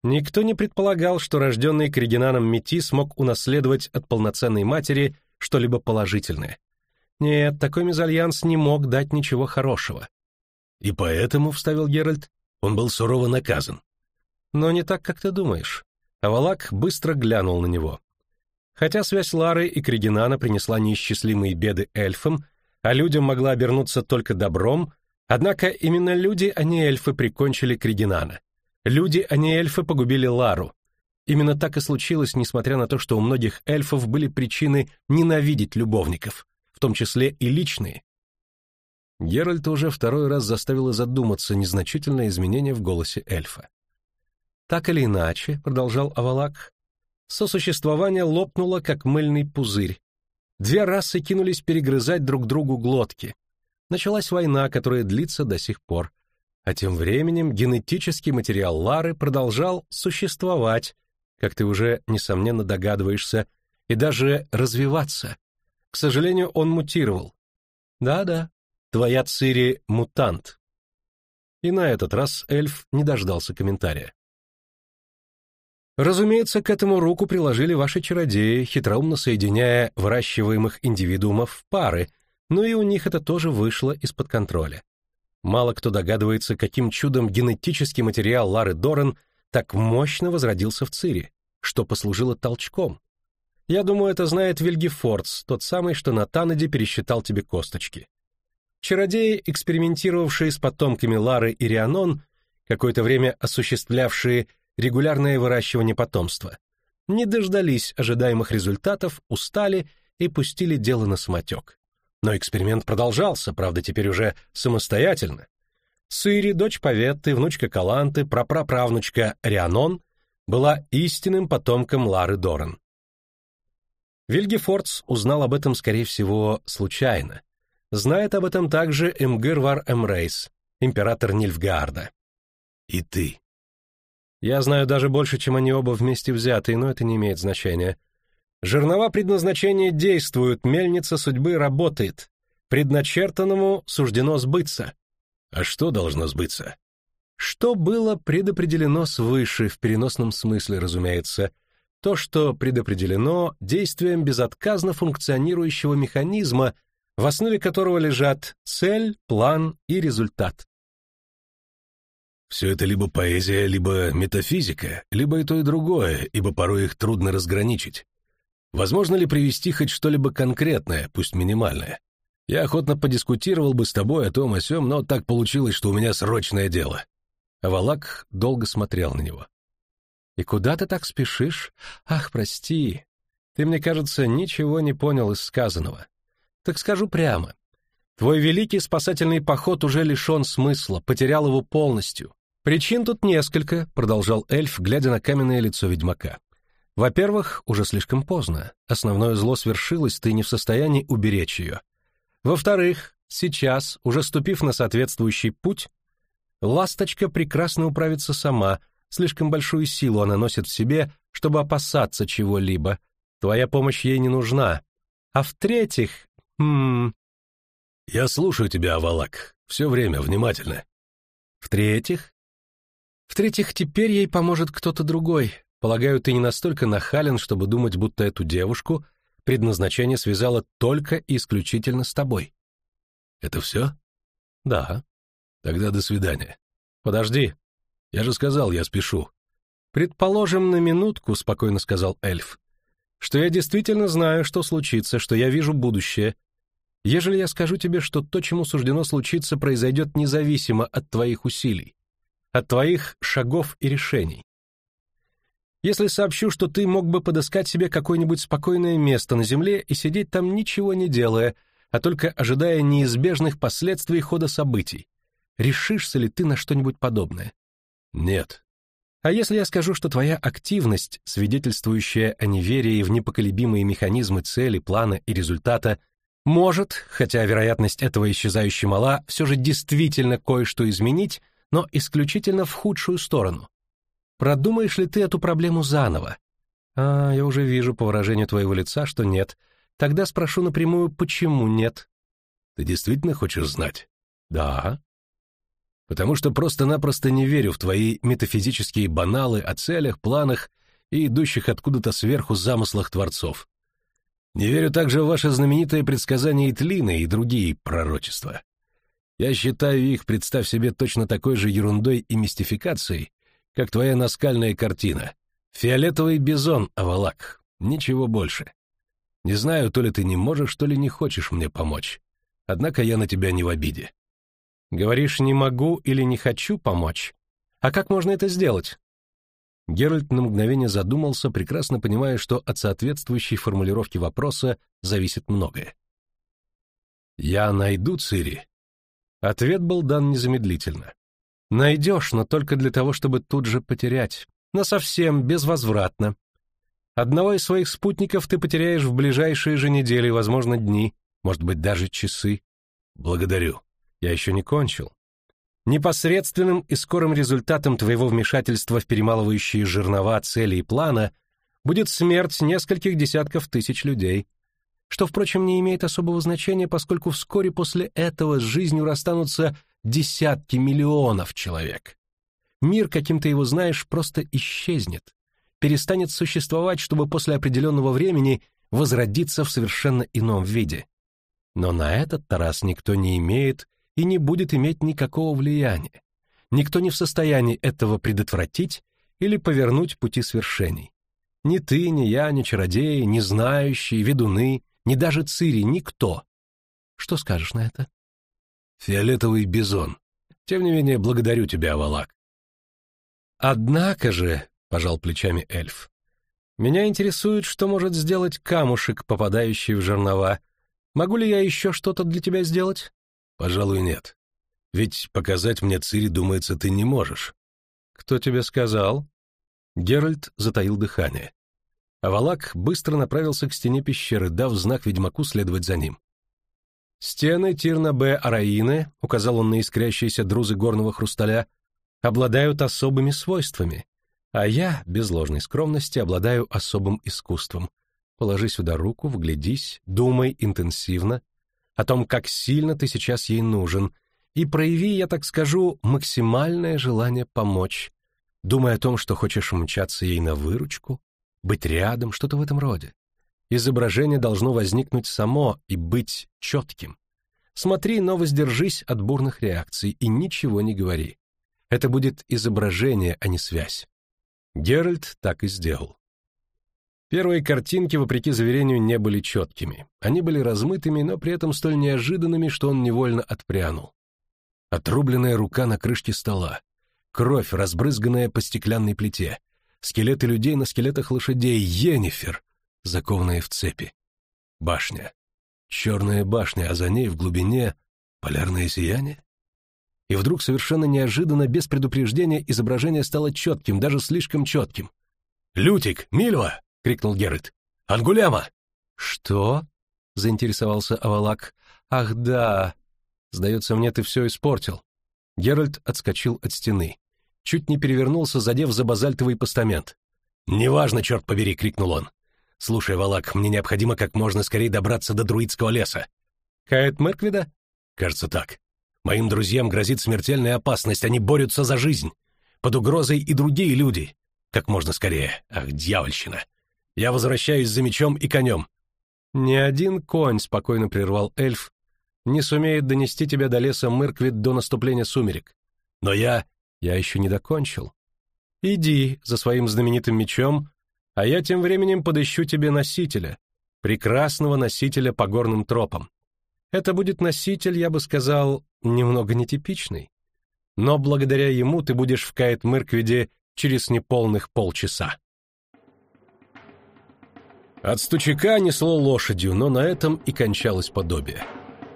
Никто не предполагал, что рожденный Кригинаном Мети смог унаследовать от полноценной матери что-либо положительное. Нет, такой мезальянс не мог дать ничего хорошего. И поэтому, — вставил Геральт, — он был сурово наказан. Но не так, как ты думаешь. Авалак быстро глянул на него. Хотя связь Лары и Кригинана принесла неисчислимые беды эльфам, а людям могла обернуться только добром, однако именно люди, а не эльфы, прикончили Кригинана. Люди, а не эльфы, погубили Лару. Именно так и случилось, несмотря на то, что у многих эльфов были причины ненавидеть любовников том числе и личные. Геральт уже второй раз заставило задуматься незначительное изменение в голосе эльфа. Так или иначе, продолжал Авалак, сосуществование лопнуло, как мыльный пузырь. Две расы кинулись перегрызать друг другу глотки. Началась война, которая длится до сих пор. А тем временем генетический материал Лары продолжал существовать, как ты уже, несомненно, догадываешься, и даже развиваться. К сожалению, он мутировал. Да-да, твоя Цири — мутант. И на этот раз эльф не дождался комментария. Разумеется, к этому руку приложили ваши чародеи, хитроумно соединяя выращиваемых индивидуумов в пары, но и у них это тоже вышло из-под контроля. Мало кто догадывается, каким чудом генетический материал Лары Дорен так мощно возродился в Цире, что послужило толчком. Я думаю, это знает Вильгефордс, тот самый, что на Танаде пересчитал тебе косточки. Чародеи, экспериментировавшие с потомками Лары и Рианон, какое-то время осуществлявшие регулярное выращивание потомства, не дождались ожидаемых результатов, устали и пустили дело на самотек. Но эксперимент продолжался, правда, теперь уже самостоятельно. Сыри, дочь Паветты, внучка Каланты, прапраправнучка Рианон, была истинным потомком Лары Доран. Вильгефордс узнал об этом, скорее всего, случайно. Знает об этом также Эмгырвар Эмрейс, император Нильфгаарда. И ты. Я знаю даже больше, чем они оба вместе взятые, но это не имеет значения. Жернова предназначения действуют, мельница судьбы работает. Предначертанному суждено сбыться. А что должно сбыться? Что было предопределено свыше, в переносном смысле, разумеется. То, что предопределено действием безотказно функционирующего механизма, в основе которого лежат цель, план и результат. Все это либо поэзия, либо метафизика, либо и то, и другое, ибо порой их трудно разграничить. Возможно ли привести хоть что-либо конкретное, пусть минимальное? Я охотно подискутировал бы с тобой о том о сём, но так получилось, что у меня срочное дело. А Валак долго смотрел на него. «И куда ты так спешишь? Ах, прости. Ты, мне кажется, ничего не понял из сказанного. Так скажу прямо. Твой великий спасательный поход уже лишен смысла, потерял его полностью. Причин тут несколько, продолжал эльф, глядя на каменное лицо ведьмака. Во-первых, уже слишком поздно. Основное зло свершилось, ты не в состоянии уберечь ее. Во-вторых, сейчас, уже ступив на соответствующий путь, ласточка прекрасно управится сама, слишком большую силу она носит в себе, чтобы опасаться чего-либо. Твоя помощь ей не нужна. А в-третьих, хм... Я слушаю тебя, Авалак, все время, внимательно. В-третьих? В-третьих, теперь ей поможет кто-то другой, Полагаю, ты не настолько нахален, чтобы думать, будто эту девушку предназначение связало только и исключительно с тобой. Это все? Да. Тогда до свидания. Подожди. Я же сказал, я спешу. Предположим на минутку, спокойно сказал эльф, что я действительно знаю, что случится, что я вижу будущее. Ежели я скажу тебе, что то, чему суждено случиться, произойдет независимо от твоих усилий, от твоих шагов и решений, если сообщу, что ты мог бы подыскать себе какое-нибудь спокойное место на земле и сидеть там ничего не делая, а только ожидая неизбежных последствий хода событий, решишься ли ты на что-нибудь подобное? Нет. А если я скажу, что твоя активность, свидетельствующая о неверии в непоколебимые механизмы цели, плана и результата, может, хотя вероятность этого исчезающе мала, все же действительно кое-что изменить, но исключительно в худшую сторону, Продумаешь ли ты эту проблему заново? А, я уже вижу по выражению твоего лица, что нет. Тогда спрошу напрямую, почему нет? Ты действительно хочешь знать? Да. Потому что просто-напросто не верю в твои метафизические баналы о целях, планах и идущих откуда-то сверху замыслах творцов. Не верю также в ваше знаменитое предсказание Итлины и другие пророчества. Я считаю их, представь себе, точно такой же ерундой и мистификацией, как твоя наскальная картина. Фиолетовый бизон, Авалак, ничего больше. Не знаю, то ли ты не можешь, то ли не хочешь мне помочь. Однако я на тебя не в обиде. Говоришь, не могу или не хочу помочь? А как можно это сделать? Геральт на мгновение задумался, прекрасно понимая, что от соответствующей формулировки вопроса зависит многое. «Я найду Цири?» Ответ был дан незамедлительно. Найдешь, но только для того, чтобы тут же потерять. Но совсем безвозвратно. Одного из своих спутников ты потеряешь в ближайшие же недели, возможно, дни, может быть, даже часы. Благодарю. Я еще не кончил. Непосредственным и скорым результатом твоего вмешательства в перемалывающие жернова цели и плана будет смерть нескольких десятков тысяч людей, что, впрочем, не имеет особого значения, поскольку вскоре после этого с жизнью расстанутся десятки миллионов человек. Мир, каким ты его знаешь, просто исчезнет. перестанет существовать, чтобы после определенного времени возродиться в совершенно ином виде. Но на этот Тарас никто не имеет и не будет иметь никакого влияния. Никто не в состоянии этого предотвратить или повернуть пути свершений. Ни ты, ни я, ни чародеи, ни знающие, ведуны, ни даже Цири, никто. Что скажешь на это? Фиолетовый бизон. Тем не менее, благодарю тебя, Авалак. Однако же, пожал плечами эльф, меня интересует, что может сделать камушек, попадающий в жернова. Могу ли я еще что-то для тебя сделать? Пожалуй, нет. Ведь показать мне Цири, думается, ты не можешь. Кто тебе сказал? Геральт затаил дыхание. Авалак быстро направился к стене пещеры, дав знак ведьмаку следовать за ним. Стены Тирна-Б Араины, указал он на искрящиеся друзы горного хрусталя, обладают особыми свойствами, а я, без ложной скромности, обладаю особым искусством. Положи сюда руку, вглядись, думай интенсивно о том, как сильно ты сейчас ей нужен, и прояви, я так скажу, максимальное желание помочь, думая о том, что хочешь мчаться ей на выручку, быть рядом, что-то в этом роде. Изображение должно возникнуть само и быть четким. Смотри, но воздержись от бурных реакций и ничего не говори. Это будет изображение, а не связь. Геральт так и сделал. Первые картинки, вопреки заверению, не были четкими. Они были размытыми, но при этом столь неожиданными, что он невольно отпрянул. Отрубленная рука на крышке стола, кровь, разбрызганная по стеклянной плите, скелеты людей на скелетах лошадей, Йеннифер, закованные в цепи. Башня. Черная башня, а за ней в глубине полярное сияние. И вдруг совершенно неожиданно, без предупреждения, изображение стало четким, даже слишком четким. «Лютик! Мильва!» — крикнул Геральт. «Ангуляма!» «Что?» — заинтересовался Авалак. «Ах, да! Сдается мне, ты все испортил». Геральт отскочил от стены. Чуть не перевернулся, задев за базальтовый постамент. «Неважно, черт побери!» — крикнул он. «Слушай, Валак, мне необходимо как можно скорее добраться до друидского леса». «Каэт Мерквида?» «Кажется, так. Моим друзьям грозит смертельная опасность, они борются за жизнь. Под угрозой и другие люди. Как можно скорее. Ах, дьявольщина. Я возвращаюсь за мечом и конем». «Ни один конь», — спокойно прервал эльф, «не сумеет донести тебя до леса Мырквит до наступления сумерек. Но я... я еще не докончил. Иди за своим знаменитым мечом а я тем временем подыщу тебе носителя, прекрасного носителя по горным тропам. Это будет носитель, я бы сказал, немного нетипичный. Но благодаря ему ты будешь в Каэт-Мырквиде через неполных полчаса. От стучака несло лошадью, но на этом и кончалось подобие.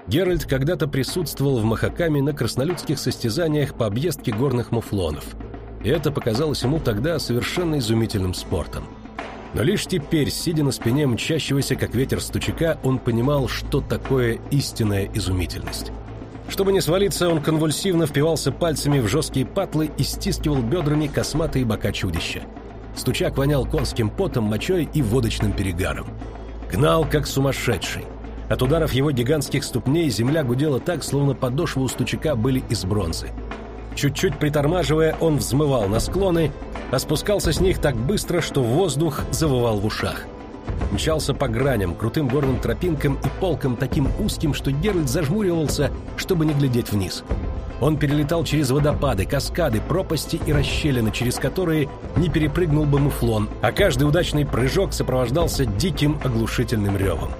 Геральт когда-то присутствовал в Махакаме на краснолюдских состязаниях по объездке горных муфлонов, и это показалось ему тогда совершенно изумительным спортом. Но лишь теперь, сидя на спине мчащегося, как ветер стучака, он понимал, что такое истинная изумительность. Чтобы не свалиться, он конвульсивно впивался пальцами в жесткие патлы и стискивал бедрами косматые бока чудища. Стучак вонял конским потом, мочой и водочным перегаром. Гнал, как сумасшедший. От ударов его гигантских ступней земля гудела так, словно подошвы у стучака были из бронзы. Чуть-чуть притормаживая, он взмывал на склоны, а спускался с них так быстро, что воздух завывал в ушах. Мчался по граням, крутым горным тропинкам и полкам таким узким, что Геральт зажмуривался, чтобы не глядеть вниз. Он перелетал через водопады, каскады, пропасти и расщелины, через которые не перепрыгнул бы муфлон, а каждый удачный прыжок сопровождался диким оглушительным ревом.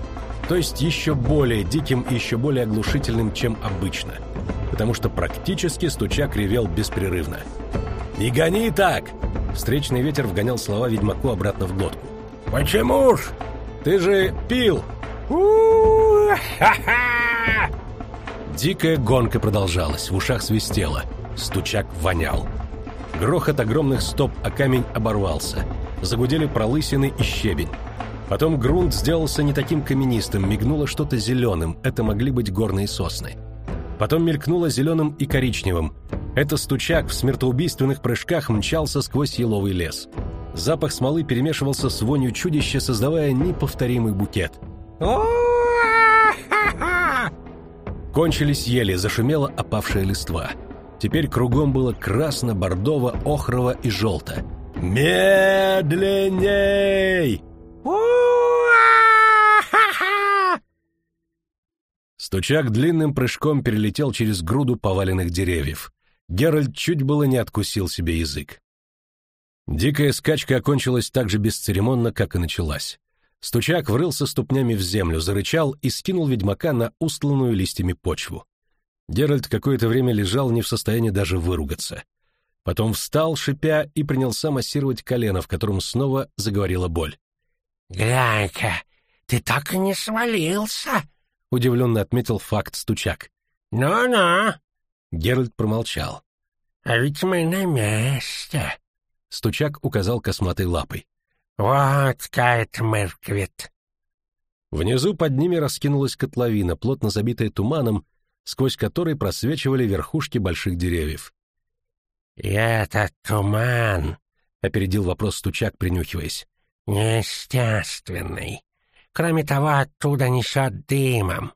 То есть еще более диким и еще более оглушительным, чем обычно – потому что практически стучак ревел беспрерывно. «Не гони так!» Встречный ветер вгонял слова ведьмаку обратно в глотку. «Почему ж? Ты же пил!» Дикая гонка продолжалась, в ушах свистело. Стучак вонял. Грохот огромных стоп, а камень оборвался. Загудели пролысины и щебень. Потом грунт сделался не таким каменистым, мигнуло что-то зеленым, это могли быть горные сосны потом мелькнуло зеленым и коричневым. Это стучак в смертоубийственных прыжках мчался сквозь еловый лес. Запах смолы перемешивался с вонью чудища, создавая неповторимый букет. Кончились ели, зашумела опавшая листва. Теперь кругом было красно, бордово, охрово и желто. «Медленней!» Стучак длинным прыжком перелетел через груду поваленных деревьев. Геральт чуть было не откусил себе язык. Дикая скачка окончилась так же бесцеремонно, как и началась. Стучак врылся ступнями в землю, зарычал и скинул ведьмака на устланную листьями почву. Геральт какое-то время лежал не в состоянии даже выругаться. Потом встал, шипя, и принялся массировать колено, в котором снова заговорила боль. «Глянь-ка, ты так и не свалился!» — удивленно отметил факт Стучак. «Ну-ну, Геральт промолчал. а ведь мы на месте. Стучак указал косматой лапой. Вот Кайт Мерквит. Внизу под ними раскинулась котловина, плотно забитая туманом, сквозь который просвечивали верхушки больших деревьев. И этот туман — опередил вопрос Стучак, принюхиваясь. Неестественный. Кроме того, оттуда несет дымом.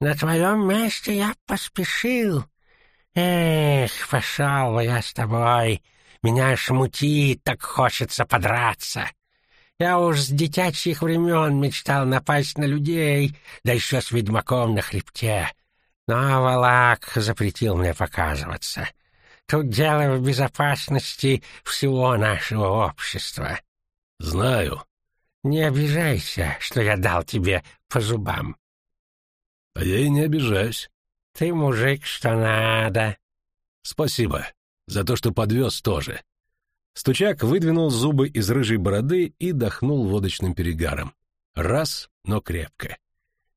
На твоем месте я поспешил. Эх, пошел бы я с тобой. Меня аж мутит, так хочется подраться. Я уж с детячьих времен мечтал напасть на людей, да еще с ведьмаком на хребте. Но Валак запретил мне показываться. Тут дело в безопасности всего нашего общества. Знаю. Не обижайся, что я дал тебе по зубам. А я и не обижаюсь. Ты мужик, что надо. Спасибо. За то, что подвез тоже. Стучак выдвинул зубы из рыжей бороды и дохнул водочным перегаром. Раз, но крепко.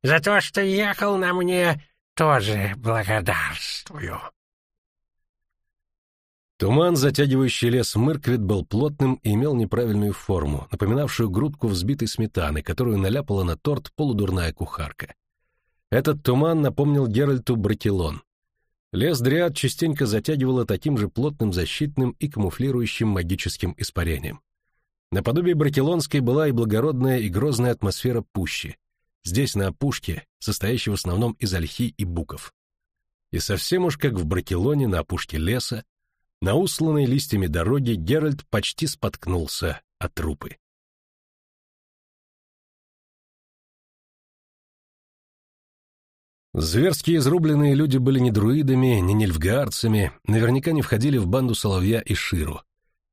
За то, что ехал на мне, тоже благодарствую. Туман, затягивающий лес Мырквит, был плотным и имел неправильную форму, напоминавшую грудку взбитой сметаны, которую наляпала на торт полудурная кухарка. Этот туман напомнил Геральту Бракелон. Лес Дриад частенько затягивало таким же плотным защитным и камуфлирующим магическим испарением. Наподобие Бракелонской была и благородная, и грозная атмосфера пущи. Здесь, на опушке, состоящей в основном из ольхи и буков. И совсем уж как в Бракелоне на опушке леса, на усланной листьями дороге Геральт почти споткнулся от трупы. Зверски изрубленные люди были не друидами, не нильфгаарцами, наверняка не входили в банду Соловья и Ширу.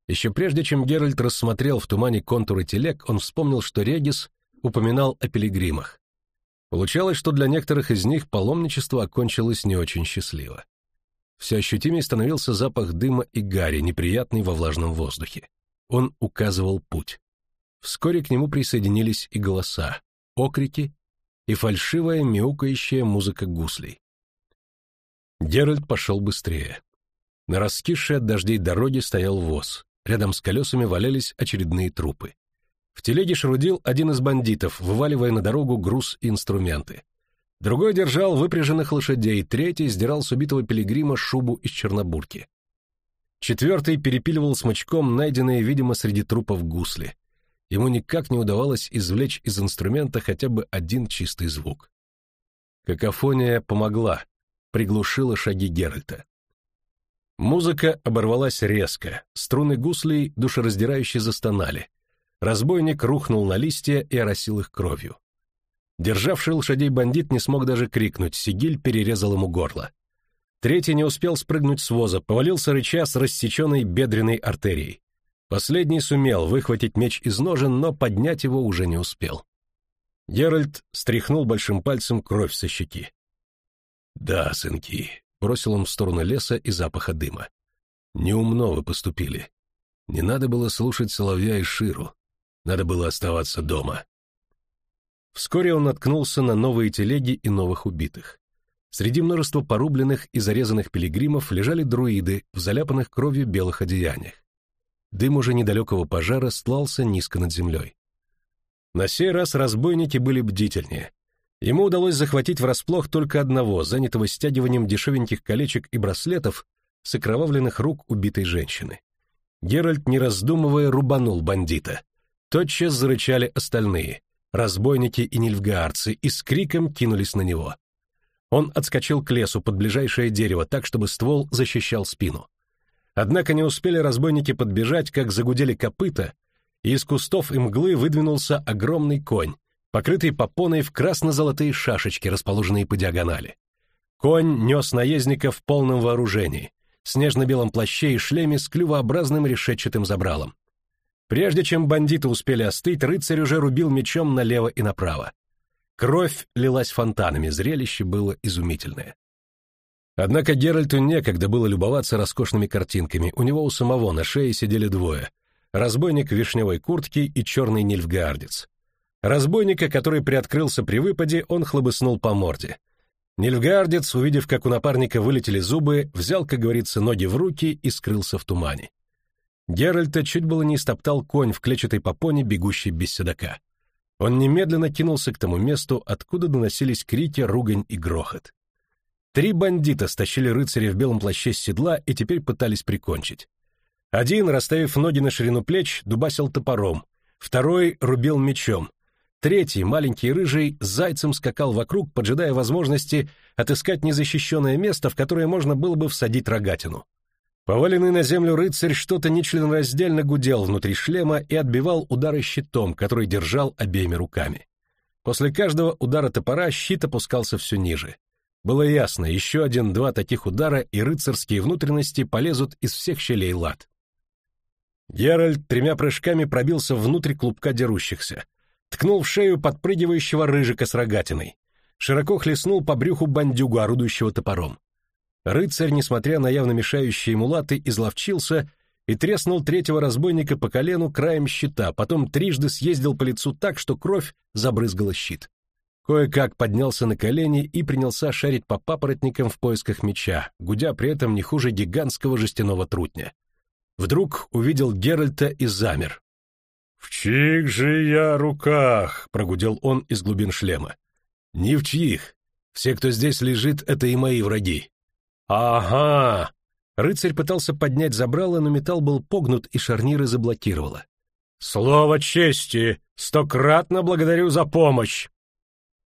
Еще прежде, чем Геральт рассмотрел в тумане контуры телег, он вспомнил, что Регис упоминал о пилигримах. Получалось, что для некоторых из них паломничество окончилось не очень счастливо. Все ощутимее становился запах дыма и гари, неприятный во влажном воздухе. Он указывал путь. Вскоре к нему присоединились и голоса, окрики и фальшивая мяукающая музыка гуслей. Геральт пошел быстрее. На раскисшей от дождей дороге стоял воз. Рядом с колесами валялись очередные трупы. В телеге шрудил один из бандитов, вываливая на дорогу груз и инструменты. Другой держал выпряженных лошадей, третий сдирал с убитого пилигрима шубу из чернобурки. Четвертый перепиливал смычком найденные, видимо, среди трупов гусли. Ему никак не удавалось извлечь из инструмента хотя бы один чистый звук. Какофония помогла, приглушила шаги Геральта. Музыка оборвалась резко, струны гуслей душераздирающе застонали. Разбойник рухнул на листья и оросил их кровью. Державший лошадей бандит не смог даже крикнуть, Сигиль перерезал ему горло. Третий не успел спрыгнуть с воза, повалился рыча с рассеченной бедренной артерией. Последний сумел выхватить меч из ножен, но поднять его уже не успел. Геральт стряхнул большим пальцем кровь со щеки. «Да, сынки», — бросил он в сторону леса и запаха дыма. «Неумно вы поступили. Не надо было слушать соловья и ширу. Надо было оставаться дома». Вскоре он наткнулся на новые телеги и новых убитых. Среди множества порубленных и зарезанных пилигримов лежали друиды в заляпанных кровью белых одеяниях. Дым уже недалекого пожара стлался низко над землей. На сей раз разбойники были бдительнее. Ему удалось захватить врасплох только одного, занятого стягиванием дешевеньких колечек и браслетов с окровавленных рук убитой женщины. Геральт, не раздумывая, рубанул бандита. Тотчас зарычали остальные, разбойники и нильфгаарцы, и с криком кинулись на него. Он отскочил к лесу под ближайшее дерево так, чтобы ствол защищал спину. Однако не успели разбойники подбежать, как загудели копыта, и из кустов и мглы выдвинулся огромный конь, покрытый попоной в красно-золотые шашечки, расположенные по диагонали. Конь нес наездника в полном вооружении, снежно-белом плаще и шлеме с клювообразным решетчатым забралом. Прежде чем бандиты успели остыть, рыцарь уже рубил мечом налево и направо. Кровь лилась фонтанами, зрелище было изумительное. Однако Геральту некогда было любоваться роскошными картинками, у него у самого на шее сидели двое — разбойник в вишневой куртке и черный нильфгаардец. Разбойника, который приоткрылся при выпаде, он хлобыснул по морде. Нильфгаардец, увидев, как у напарника вылетели зубы, взял, как говорится, ноги в руки и скрылся в тумане. Геральта чуть было не истоптал конь в клетчатой попоне, бегущий без седока. Он немедленно кинулся к тому месту, откуда доносились крики, ругань и грохот. Три бандита стащили рыцаря в белом плаще с седла и теперь пытались прикончить. Один, расставив ноги на ширину плеч, дубасил топором, второй рубил мечом, третий, маленький рыжий, зайцем скакал вокруг, поджидая возможности отыскать незащищенное место, в которое можно было бы всадить рогатину. Поваленный на землю рыцарь что-то нечленораздельно гудел внутри шлема и отбивал удары щитом, который держал обеими руками. После каждого удара топора щит опускался все ниже. Было ясно, еще один-два таких удара, и рыцарские внутренности полезут из всех щелей лад. Геральт тремя прыжками пробился внутрь клубка дерущихся, ткнул в шею подпрыгивающего рыжика с рогатиной, широко хлестнул по брюху бандюгу, орудующего топором. Рыцарь, несмотря на явно мешающие ему латы, изловчился и треснул третьего разбойника по колену краем щита, потом трижды съездил по лицу так, что кровь забрызгала щит. Кое-как поднялся на колени и принялся шарить по папоротникам в поисках меча, гудя при этом не хуже гигантского жестяного трутня. Вдруг увидел Геральта и замер. «В чьих же я руках?» — прогудел он из глубин шлема. «Ни в чьих. Все, кто здесь лежит, это и мои враги». «Ага!» Рыцарь пытался поднять забрало, но металл был погнут, и шарниры заблокировало. «Слово чести! Стократно благодарю за помощь!»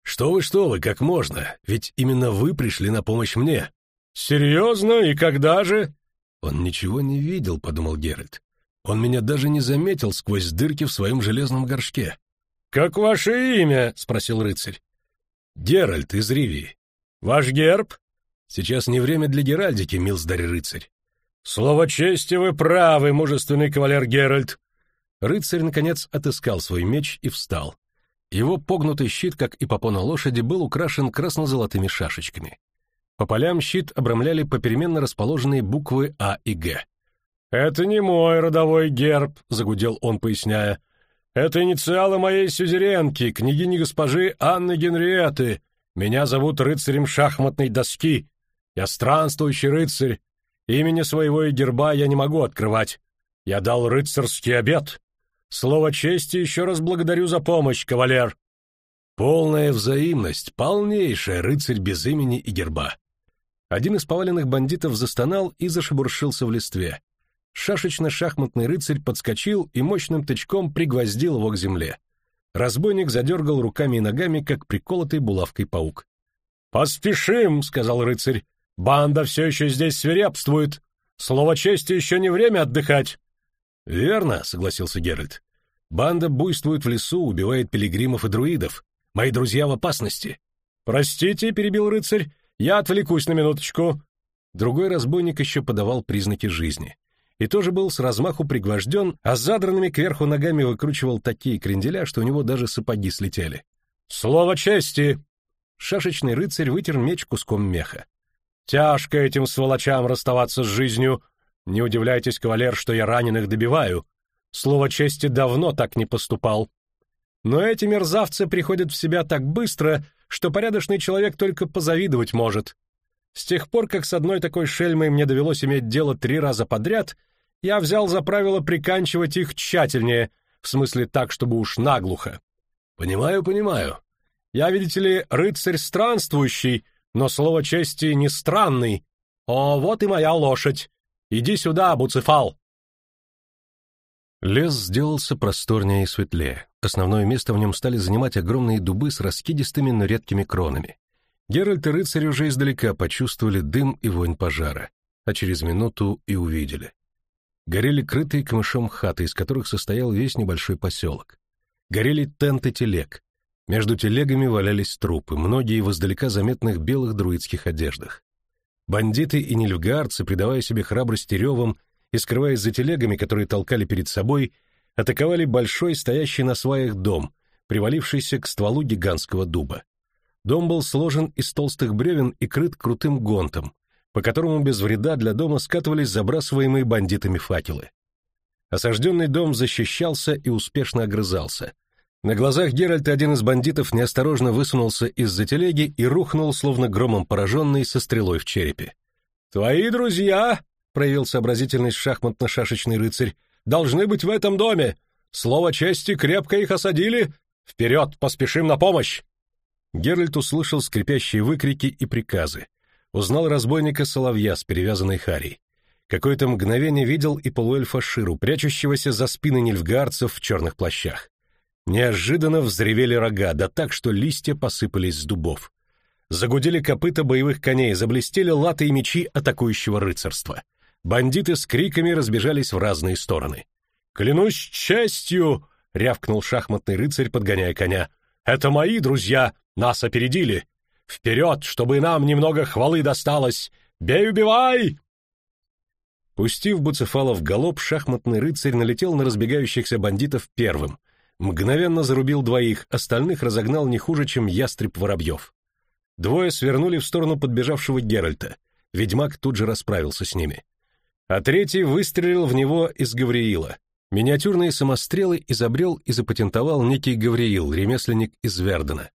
«Что вы, что вы, как можно? Ведь именно вы пришли на помощь мне». «Серьезно? И когда же?» «Он ничего не видел», — подумал Геральт. «Он меня даже не заметил сквозь дырки в своем железном горшке». «Как ваше имя?» — спросил рыцарь. «Геральт из Ривии». «Ваш герб?» «Сейчас не время для геральдики, милздарь рыцарь». «Слово чести вы правы, мужественный кавалер Геральт». Рыцарь, наконец, отыскал свой меч и встал. Его погнутый щит, как и попона лошади, был украшен красно-золотыми шашечками. По полям щит обрамляли попеременно расположенные буквы А и Г. «Это не мой родовой герб», — загудел он, поясняя. «Это инициалы моей сюзеренки, княгини госпожи Анны Генриеты. Меня зовут рыцарем шахматной доски. Я странствующий рыцарь. Имени своего и герба я не могу открывать. Я дал рыцарский обет. Слово чести еще раз благодарю за помощь, кавалер. Полная взаимность, полнейшая рыцарь без имени и герба. Один из поваленных бандитов застонал и зашебуршился в листве. Шашечно-шахматный рыцарь подскочил и мощным тычком пригвоздил его к земле. Разбойник задергал руками и ногами, как приколотый булавкой паук. «Поспешим!» — сказал рыцарь. «Банда все еще здесь свирепствует. Слово чести еще не время отдыхать. «Верно», — согласился Геральт. «Банда буйствует в лесу, убивает пилигримов и друидов. Мои друзья в опасности». «Простите», — перебил рыцарь, — «я отвлекусь на минуточку». Другой разбойник еще подавал признаки жизни. И тоже был с размаху пригвожден, а задранными кверху ногами выкручивал такие кренделя, что у него даже сапоги слетели. «Слово чести!» Шашечный рыцарь вытер меч куском меха. «Тяжко этим сволочам расставаться с жизнью, не удивляйтесь, кавалер, что я раненых добиваю. Слово чести давно так не поступал. Но эти мерзавцы приходят в себя так быстро, что порядочный человек только позавидовать может. С тех пор, как с одной такой шельмой мне довелось иметь дело три раза подряд, я взял за правило приканчивать их тщательнее, в смысле так, чтобы уж наглухо. Понимаю, понимаю. Я, видите ли, рыцарь странствующий, но слово чести не странный. О, вот и моя лошадь. Иди сюда, Буцефал!» Лес сделался просторнее и светлее. Основное место в нем стали занимать огромные дубы с раскидистыми, но редкими кронами. Геральт и рыцарь уже издалека почувствовали дым и вонь пожара. а через минуту и увидели. Горели крытые камышом хаты, из которых состоял весь небольшой поселок. Горели тенты телег. Между телегами валялись трупы, многие в издалека заметных белых друидских одеждах. Бандиты и нильфгаарцы, придавая себе храбрость ревом и скрываясь за телегами, которые толкали перед собой, атаковали большой, стоящий на сваях дом, привалившийся к стволу гигантского дуба. Дом был сложен из толстых бревен и крыт крутым гонтом, по которому без вреда для дома скатывались забрасываемые бандитами факелы. Осажденный дом защищался и успешно огрызался. На глазах Геральта один из бандитов неосторожно высунулся из-за телеги и рухнул, словно громом пораженный, со стрелой в черепе. «Твои друзья!» — проявил сообразительность шахматно-шашечный рыцарь. «Должны быть в этом доме! Слово чести крепко их осадили! Вперед, поспешим на помощь!» Геральт услышал скрипящие выкрики и приказы узнал разбойника Соловья с перевязанной харей. Какое-то мгновение видел и полуэльфа Ширу, прячущегося за спины нильфгаарцев в черных плащах. Неожиданно взревели рога, да так, что листья посыпались с дубов. Загудели копыта боевых коней, заблестели латы и мечи атакующего рыцарства. Бандиты с криками разбежались в разные стороны. «Клянусь честью!» — рявкнул шахматный рыцарь, подгоняя коня. «Это мои друзья! Нас опередили! Вперед, чтобы нам немного хвалы досталось! Бей, убивай!» Пустив Буцефала в галоп, шахматный рыцарь налетел на разбегающихся бандитов первым, мгновенно зарубил двоих, остальных разогнал не хуже, чем ястреб Воробьев. Двое свернули в сторону подбежавшего Геральта. Ведьмак тут же расправился с ними. А третий выстрелил в него из Гавриила. Миниатюрные самострелы изобрел и запатентовал некий Гавриил, ремесленник из Вердена.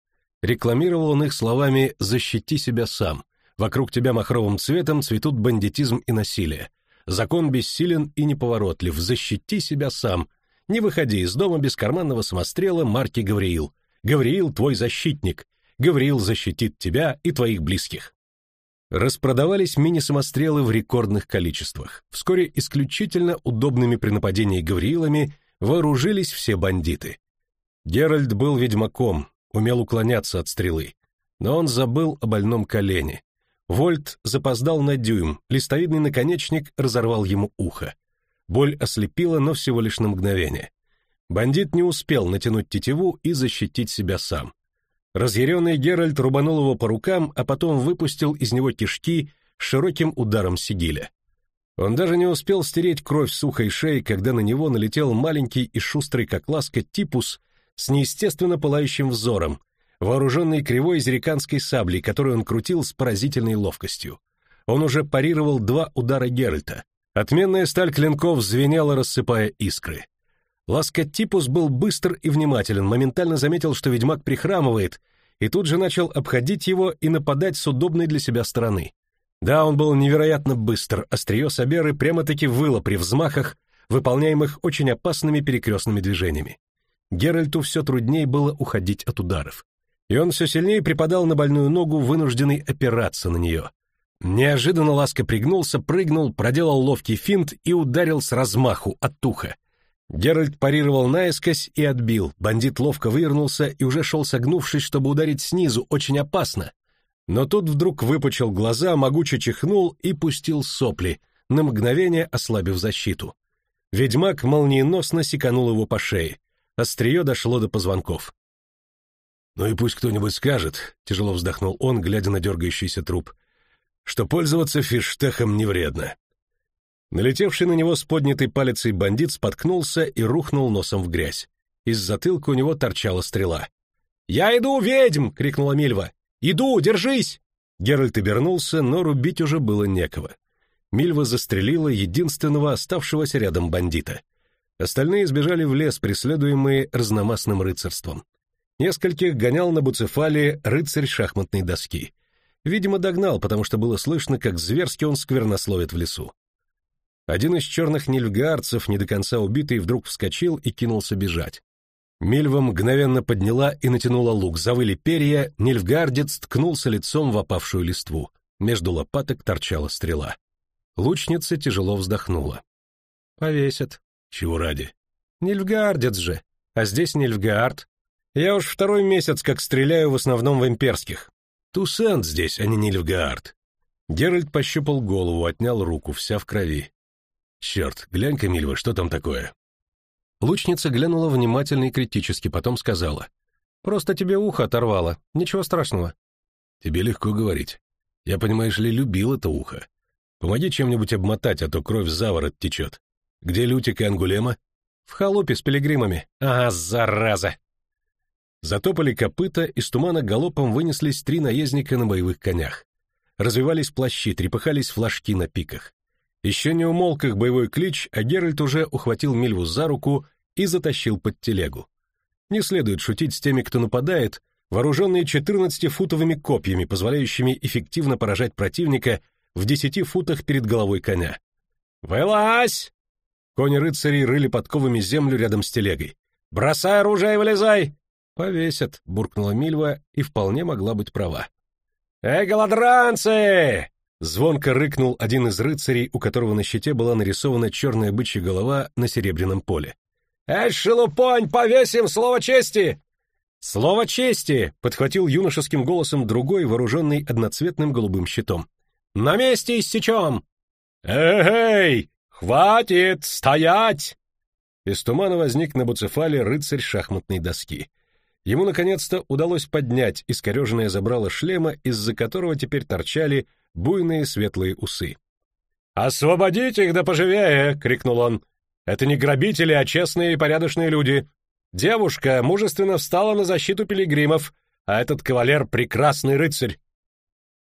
Рекламировал он их словами «защити себя сам», «вокруг тебя махровым цветом цветут бандитизм и насилие», «закон бессилен и неповоротлив, защити себя сам», «не выходи из дома без карманного самострела марки Гавриил», «Гавриил твой защитник», «Гавриил защитит тебя и твоих близких». Распродавались мини-самострелы в рекордных количествах. Вскоре исключительно удобными при нападении Гавриилами вооружились все бандиты. Геральт был ведьмаком, умел уклоняться от стрелы. Но он забыл о больном колене. Вольт запоздал на дюйм, листовидный наконечник разорвал ему ухо. Боль ослепила, но всего лишь на мгновение. Бандит не успел натянуть тетиву и защитить себя сам. Разъяренный Геральт рубанул его по рукам, а потом выпустил из него кишки широким ударом сигиля. Он даже не успел стереть кровь сухой шеи, когда на него налетел маленький и шустрый как ласка типус с неестественно пылающим взором, вооруженный кривой зериканской саблей, которую он крутил с поразительной ловкостью. Он уже парировал два удара Геральта. Отменная сталь клинков звенела, рассыпая искры. Ласкотипус был быстр и внимателен, моментально заметил, что ведьмак прихрамывает, и тут же начал обходить его и нападать с удобной для себя стороны. Да, он был невероятно быстр, острие Саберы прямо-таки выло при взмахах, выполняемых очень опасными перекрестными движениями. Геральту все труднее было уходить от ударов. И он все сильнее припадал на больную ногу, вынужденный опираться на нее. Неожиданно Ласка пригнулся, прыгнул, проделал ловкий финт и ударил с размаху от туха. Геральт парировал наискось и отбил. Бандит ловко вывернулся и уже шел согнувшись, чтобы ударить снизу, очень опасно. Но тут вдруг выпучил глаза, могуче чихнул и пустил сопли, на мгновение ослабив защиту. Ведьмак молниеносно секанул его по шее. Острие дошло до позвонков. «Ну и пусть кто-нибудь скажет», — тяжело вздохнул он, глядя на дергающийся труп, «что пользоваться фиштехом не вредно». Налетевший на него с поднятой палицей бандит споткнулся и рухнул носом в грязь. Из затылка у него торчала стрела. «Я иду, ведьм!» — крикнула Мильва. «Иду, держись!» Геральт обернулся, но рубить уже было некого. Мильва застрелила единственного оставшегося рядом бандита — Остальные сбежали в лес, преследуемые разномастным рыцарством. Нескольких гонял на буцефале рыцарь шахматной доски. Видимо, догнал, потому что было слышно, как зверски он сквернословит в лесу. Один из черных нильфгаарцев, не до конца убитый, вдруг вскочил и кинулся бежать. Мильва мгновенно подняла и натянула лук, завыли перья, нильфгардец ткнулся лицом в опавшую листву. Между лопаток торчала стрела. Лучница тяжело вздохнула. «Повесят», чего ради? Нильфгаардец же. А здесь Нильфгаард. Я уж второй месяц как стреляю в основном в имперских. Тусент здесь, а не Нильфгаард. Геральт пощупал голову, отнял руку, вся в крови. «Черт, глянь-ка, Мильва, что там такое?» Лучница глянула внимательно и критически, потом сказала. «Просто тебе ухо оторвало, ничего страшного». «Тебе легко говорить. Я, понимаешь ли, любил это ухо. Помоги чем-нибудь обмотать, а то кровь за ворот течет. Где Лютик и Ангулема?» «В халупе с пилигримами. Ага, зараза!» Затопали копыта, из тумана галопом вынеслись три наездника на боевых конях. Развивались плащи, трепыхались флажки на пиках. Еще не умолк их боевой клич, а Геральт уже ухватил Мильву за руку и затащил под телегу. Не следует шутить с теми, кто нападает, вооруженные 14-футовыми копьями, позволяющими эффективно поражать противника в 10 футах перед головой коня. «Вылазь!» Кони рыцарей рыли подковами землю рядом с телегой. «Бросай оружие и вылезай!» «Повесят», — буркнула Мильва и вполне могла быть права. «Эй, голодранцы!» Звонко рыкнул один из рыцарей, у которого на щите была нарисована черная бычья голова на серебряном поле. «Эй, шелупонь, повесим слово чести!» «Слово чести!» — подхватил юношеским голосом другой, вооруженный одноцветным голубым щитом. «На месте иссечем!» «Эй, хватит! Стоять!» Из тумана возник на буцефале рыцарь шахматной доски. Ему, наконец-то, удалось поднять искореженное забрало шлема, из-за которого теперь торчали буйные светлые усы. «Освободите их да поживее!» — крикнул он. «Это не грабители, а честные и порядочные люди. Девушка мужественно встала на защиту пилигримов, а этот кавалер — прекрасный рыцарь».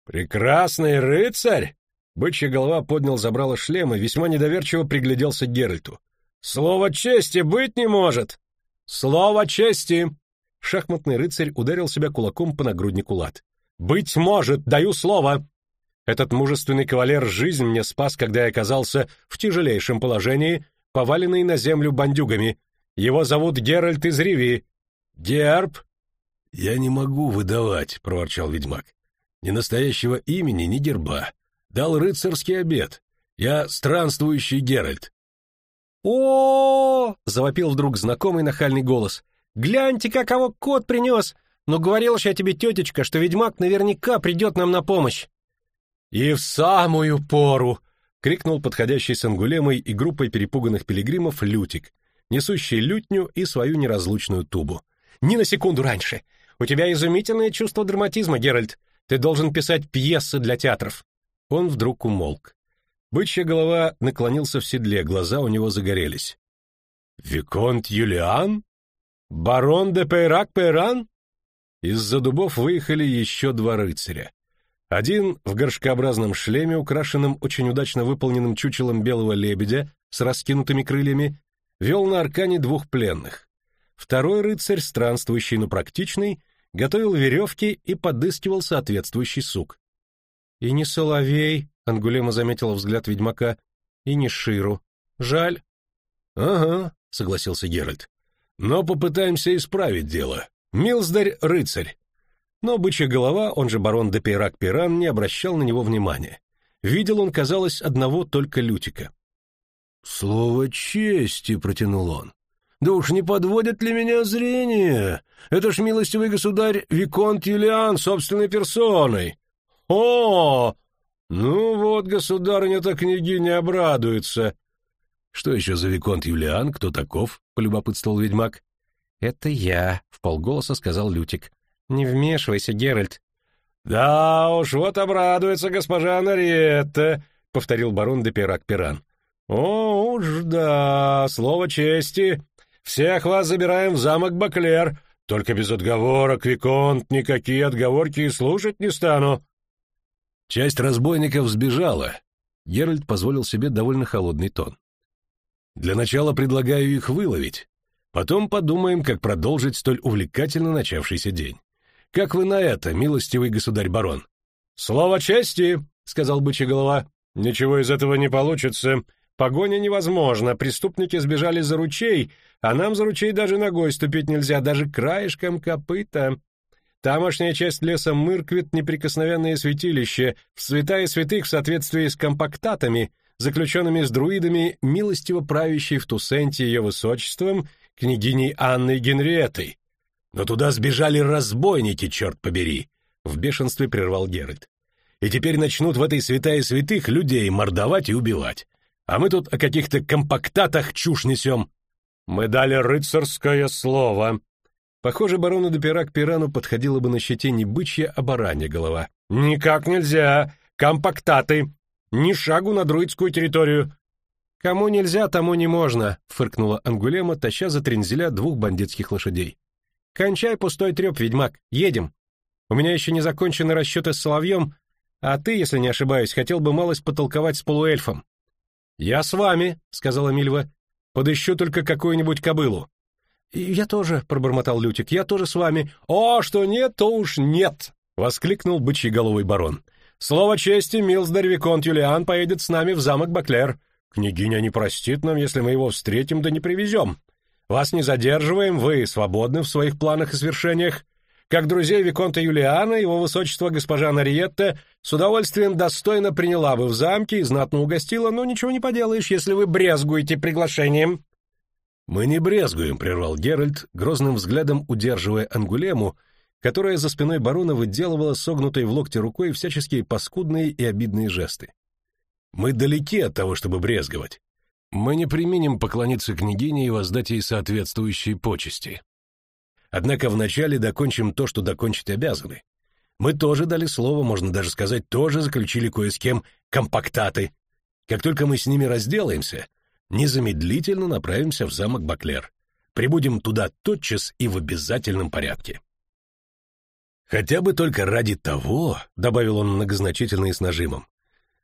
«Прекрасный рыцарь?» Бычья голова поднял забрало шлема, весьма недоверчиво пригляделся к Геральту. «Слово чести быть не может!» «Слово чести!» Шахматный рыцарь ударил себя кулаком по нагруднику лад. «Быть может, даю слово!» Этот мужественный кавалер жизнь мне спас, когда я оказался в тяжелейшем положении, поваленный на землю бандюгами. Его зовут Геральт из Риви. Герб?» «Я не могу выдавать», — проворчал ведьмак. «Ни настоящего имени, ни герба. Дал рыцарский обед. Я странствующий Геральт». «О!» — завопил вдруг знакомый нахальный голос. Гляньте, как кого кот принес! Но говорил же я тебе, тетечка, что ведьмак наверняка придет нам на помощь!» «И в самую пору!» — крикнул подходящий с ангулемой и группой перепуганных пилигримов Лютик, несущий лютню и свою неразлучную тубу. «Ни на секунду раньше! У тебя изумительное чувство драматизма, Геральт! Ты должен писать пьесы для театров!» Он вдруг умолк. Бычья голова наклонился в седле, глаза у него загорелись. «Виконт Юлиан?» «Барон де Пейрак-Пейран?» Из-за дубов выехали еще два рыцаря. Один в горшкообразном шлеме, украшенном очень удачно выполненным чучелом белого лебедя с раскинутыми крыльями, вел на аркане двух пленных. Второй рыцарь, странствующий, но практичный, готовил веревки и подыскивал соответствующий сук. «И не соловей», — Ангулема заметила взгляд ведьмака, — «и не ширу. Жаль». «Ага», — согласился Геральт. Но попытаемся исправить дело. Милздарь — рыцарь. Но бычья голова, он же барон де Пирак-Пиран, не обращал на него внимания. Видел он, казалось, одного только Лютика. «Слово чести», — протянул он. «Да уж не подводят ли меня зрение? Это ж, милостивый государь, Виконт Юлиан собственной персоной!» «О! Ну вот, государыня-то княгиня обрадуется!» «Что еще за Виконт Юлиан? Кто таков?» — полюбопытствовал ведьмак. «Это я», — в полголоса сказал Лютик. «Не вмешивайся, Геральт». «Да уж, вот обрадуется госпожа Нариетта», — повторил барон де Пирак-Пиран. «О, уж да, слово чести. Всех вас забираем в замок Баклер. Только без отговорок, Виконт, никакие отговорки и слушать не стану». Часть разбойников сбежала. Геральт позволил себе довольно холодный тон. Для начала предлагаю их выловить. Потом подумаем, как продолжить столь увлекательно начавшийся день. Как вы на это, милостивый государь-барон? Слово чести, сказал бычий голова. Ничего из этого не получится. Погоня невозможна, преступники сбежали за ручей, а нам за ручей даже ногой ступить нельзя, даже краешком копыта. Тамошняя часть леса Мырквит — неприкосновенное святилище, в святая святых в соответствии с компактатами, заключенными с друидами, милостиво правящей в Тусенте ее высочеством, княгиней Анной Генриеттой. Но туда сбежали разбойники, черт побери! В бешенстве прервал Геральт. и теперь начнут в этой святая святых людей мордовать и убивать. А мы тут о каких-то компактатах чушь несем. Мы дали рыцарское слово. Похоже, барону Допера к Пирану подходила бы на щите не бычья, а баранья голова. Никак нельзя. Компактаты. Ни шагу на друидскую территорию. Кому нельзя, тому не можно, фыркнула Ангулема, таща за трензеля двух бандитских лошадей. Кончай пустой треп, ведьмак. Едем. У меня еще не закончены расчеты с соловьем, а ты, если не ошибаюсь, хотел бы малость потолковать с полуэльфом. Я с вами, сказала Мильва. Подыщу только какую-нибудь кобылу. «Я тоже», — пробормотал Лютик, — «я тоже с вами». «О, что нет, то уж нет!» — воскликнул бычьеголовый барон. «Слово чести, милздарь Виконт Юлиан поедет с нами в замок Баклер. Княгиня не простит нам, если мы его встретим да не привезем. Вас не задерживаем, вы свободны в своих планах и свершениях. Как друзей Виконта Юлиана, его высочество госпожа Нариетта с удовольствием достойно приняла бы в замке и знатно угостила, но ничего не поделаешь, если вы брезгуете приглашением». «Мы не брезгуем», — прервал Геральт, грозным взглядом удерживая Ангулему, которая за спиной барона выделывала согнутой в локте рукой всяческие паскудные и обидные жесты. «Мы далеки от того, чтобы брезговать. Мы не применим поклониться княгине и воздать ей соответствующие почести. Однако вначале докончим то, что докончить обязаны. Мы тоже дали слово, можно даже сказать, тоже заключили кое с кем компактаты. Как только мы с ними разделаемся, незамедлительно направимся в замок Баклер. Прибудем туда тотчас и в обязательном порядке. Хотя бы только ради того, добавил он многозначительно и с нажимом,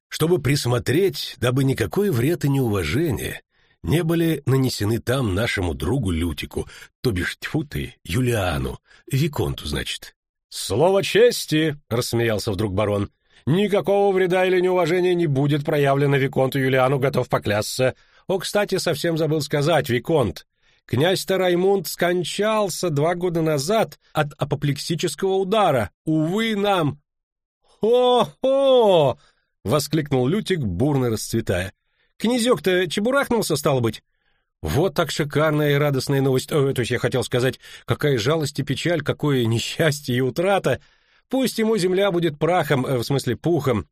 чтобы присмотреть, дабы никакой вред и неуважение не были нанесены там нашему другу Лютику, то бишь тьфу ты, Юлиану, Виконту, значит. «Слово чести!» — рассмеялся вдруг барон. «Никакого вреда или неуважения не будет проявлено Виконту Юлиану, готов поклясться. О, кстати, совсем забыл сказать, Виконт. Князь-то Раймунд скончался два года назад от апоплексического удара. Увы нам. «Хо-хо!» — воскликнул Лютик, бурно расцветая. «Князек-то чебурахнулся, стало быть?» Вот так шикарная и радостная новость. О, то есть я хотел сказать, какая жалость и печаль, какое несчастье и утрата. Пусть ему земля будет прахом, э, в смысле пухом,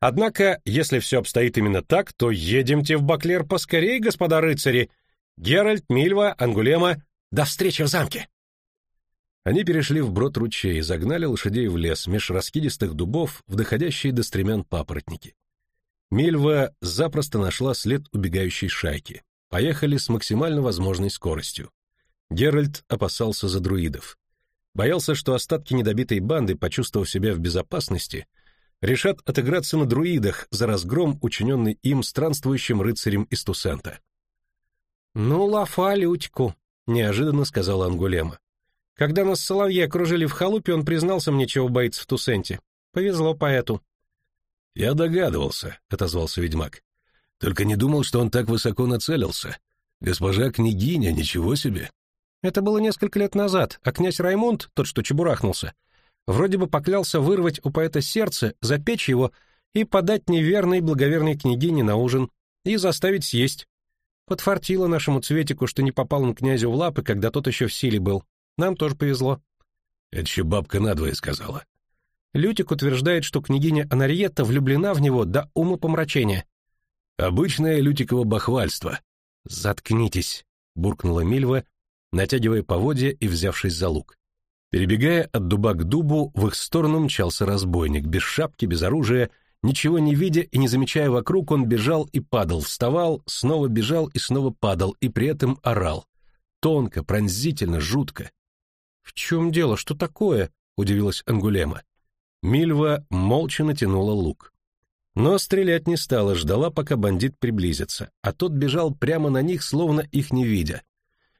Однако, если все обстоит именно так, то едемте в Баклер поскорей, господа рыцари. Геральт, Мильва, Ангулема, до встречи в замке. Они перешли вброд ручей и загнали лошадей в лес меж раскидистых дубов в доходящие до стремян папоротники. Мильва запросто нашла след убегающей шайки. Поехали с максимально возможной скоростью. Геральт опасался за друидов. Боялся, что остатки недобитой банды, почувствовав себя в безопасности, решат отыграться на друидах за разгром, учиненный им странствующим рыцарем из Тусента. «Ну, лафа Лютьку», — неожиданно сказала Ангулема. «Когда нас соловьи окружили в халупе, он признался мне, чего боится в Тусенте. Повезло поэту». «Я догадывался», — отозвался ведьмак. «Только не думал, что он так высоко нацелился. Госпожа княгиня, ничего себе!» «Это было несколько лет назад, а князь Раймунд, тот, что чебурахнулся, вроде бы поклялся вырвать у поэта сердце, запечь его и подать неверной благоверной княгине на ужин и заставить съесть. Подфартило нашему Цветику, что не попал он князю в лапы, когда тот еще в силе был. Нам тоже повезло. Это еще бабка надвое сказала. Лютик утверждает, что княгиня Анариетта влюблена в него до ума помрачения. Обычное Лютиково бахвальство. Заткнитесь, буркнула Мильва, натягивая поводья и взявшись за лук. Перебегая от дуба к дубу, в их сторону мчался разбойник, без шапки, без оружия, ничего не видя и не замечая вокруг, он бежал и падал, вставал, снова бежал и снова падал, и при этом орал. Тонко, пронзительно, жутко. «В чем дело? Что такое?» — удивилась Ангулема. Мильва молча натянула лук. Но стрелять не стала, ждала, пока бандит приблизится, а тот бежал прямо на них, словно их не видя.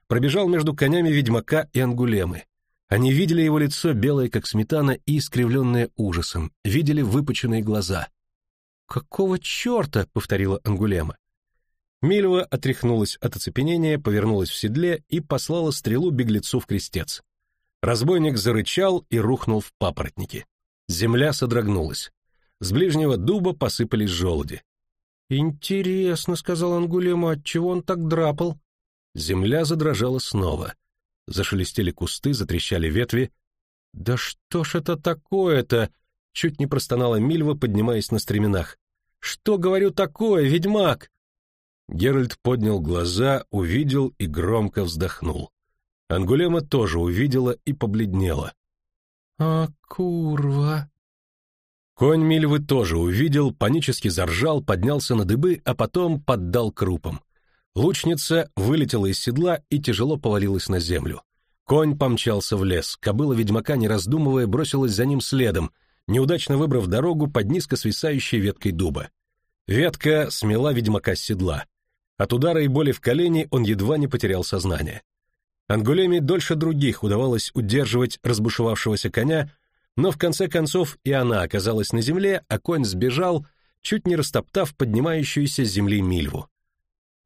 Пробежал между конями ведьмака и Ангулемы. Они видели его лицо, белое как сметана и искривленное ужасом, видели выпученные глаза. «Какого черта?» — повторила Ангулема. Мильва отряхнулась от оцепенения, повернулась в седле и послала стрелу беглецу в крестец. Разбойник зарычал и рухнул в папоротники. Земля содрогнулась. С ближнего дуба посыпались желуди. «Интересно», — сказал Ангулема, — «отчего он так драпал?» Земля задрожала снова. Зашелестели кусты, затрещали ветви. «Да что ж это такое-то?» Чуть не простонала Мильва, поднимаясь на стременах. Что, говорю, такое, ведьмак? Геральт поднял глаза, увидел и громко вздохнул. Ангулема тоже увидела и побледнела. «А, курва!» Конь Мильвы тоже увидел, панически заржал, поднялся на дыбы, а потом поддал крупом. Лучница вылетела из седла и тяжело повалилась на землю. Конь помчался в лес, кобыла ведьмака, не раздумывая, бросилась за ним следом, неудачно выбрав дорогу под низко свисающей веткой дуба. Ветка смела ведьмака с седла. От удара и боли в колене он едва не потерял сознание. Ангулеме дольше других удавалось удерживать разбушевавшегося коня, но в конце концов и она оказалась на земле, а конь сбежал, чуть не растоптав поднимающуюся с земли Мильву.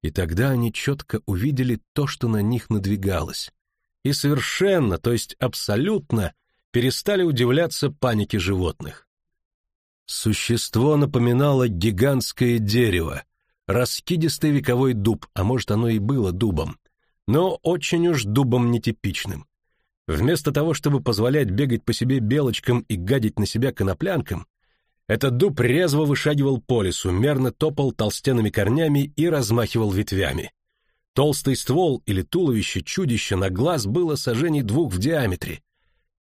И тогда они четко увидели то, что на них надвигалось. И совершенно, то есть абсолютно, перестали удивляться панике животных. Существо напоминало гигантское дерево, раскидистый вековой дуб, а может оно и было дубом, но очень уж дубом нетипичным. Вместо того, чтобы позволять бегать по себе белочкам и гадить на себя коноплянкам, этот дуб резво вышагивал по лесу, мерно топал толстенными корнями и размахивал ветвями. Толстый ствол или туловище чудища на глаз было сажений двух в диаметре,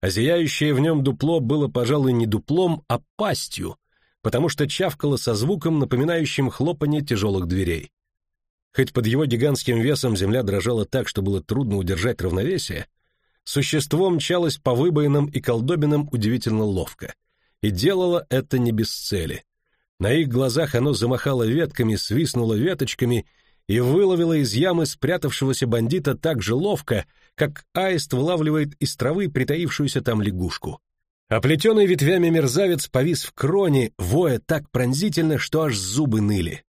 а зияющее в нем дупло было, пожалуй, не дуплом, а пастью, потому что чавкало со звуком, напоминающим хлопанье тяжелых дверей. Хоть под его гигантским весом земля дрожала так, что было трудно удержать равновесие, существо мчалось по выбоинам и колдобинам удивительно ловко — и делала это не без цели. На их глазах оно замахало ветками, свистнуло веточками и выловило из ямы спрятавшегося бандита так же ловко, как аист вылавливает из травы притаившуюся там лягушку. Оплетенный ветвями мерзавец повис в кроне, воя так пронзительно, что аж зубы ныли.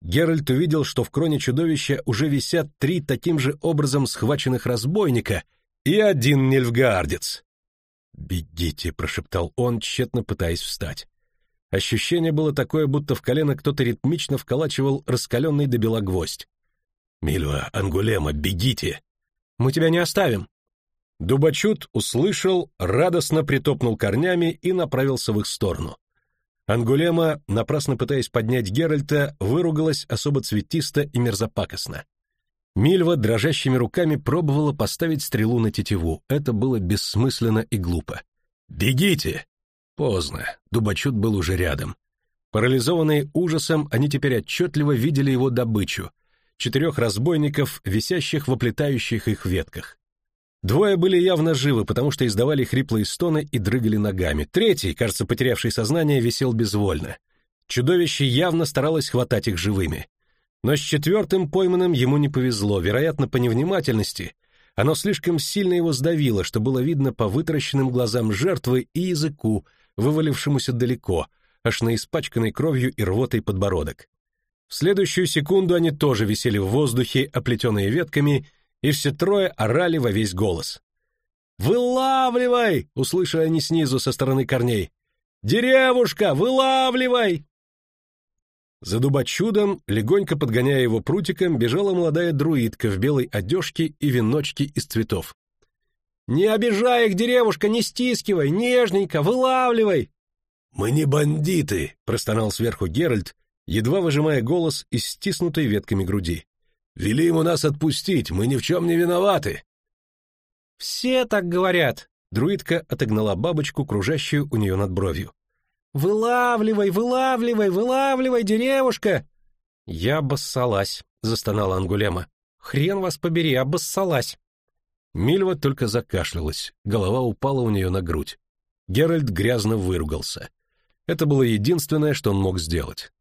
Геральт увидел, что в кроне чудовища уже висят три таким же образом схваченных разбойника и один нельфгаардец. «Бегите», — прошептал он, тщетно пытаясь встать. Ощущение было такое, будто в колено кто-то ритмично вколачивал раскаленный до бела гвоздь. «Мильва, Ангулема, бегите!» «Мы тебя не оставим!» Дубачут услышал, радостно притопнул корнями и направился в их сторону. Ангулема, напрасно пытаясь поднять Геральта, выругалась особо цветисто и мерзопакостно. Мильва дрожащими руками пробовала поставить стрелу на тетиву. Это было бессмысленно и глупо. «Бегите!» Поздно. Дубачут был уже рядом. Парализованные ужасом, они теперь отчетливо видели его добычу — четырех разбойников, висящих в оплетающих их ветках. Двое были явно живы, потому что издавали хриплые стоны и дрыгали ногами. Третий, кажется, потерявший сознание, висел безвольно. Чудовище явно старалось хватать их живыми. Но с четвертым пойманным ему не повезло, вероятно, по невнимательности. Оно слишком сильно его сдавило, что было видно по вытаращенным глазам жертвы и языку, вывалившемуся далеко, аж на испачканной кровью и рвотой подбородок. Следующую секунду они тоже висели в воздухе, оплетенные ветками, и все трое орали во весь голос. «Вылавливай!» — услышали они снизу со стороны корней. «Деревушка, вылавливай!» За дубочудом, легонько подгоняя его прутиком, бежала молодая друидка в белой одежке и веночке из цветов. «Не обижай их, деревушка, не стискивай, нежненько, вылавливай!» «Мы не бандиты!» — простонал сверху Геральт, едва выжимая голос из стиснутой ветками груди. «Вели ему нас отпустить, мы ни в чем не виноваты!» «Все так говорят!» — друидка отогнала бабочку, кружащую у нее над бровью. «Вылавливай, вылавливай, вылавливай, деревушка!» «Я обоссалась», — застонала Ангулема. «Хрен вас побери, обоссалась!» Мильва только закашлялась, голова упала у нее на грудь. Геральт грязно выругался. Это было единственное, что он мог сделать.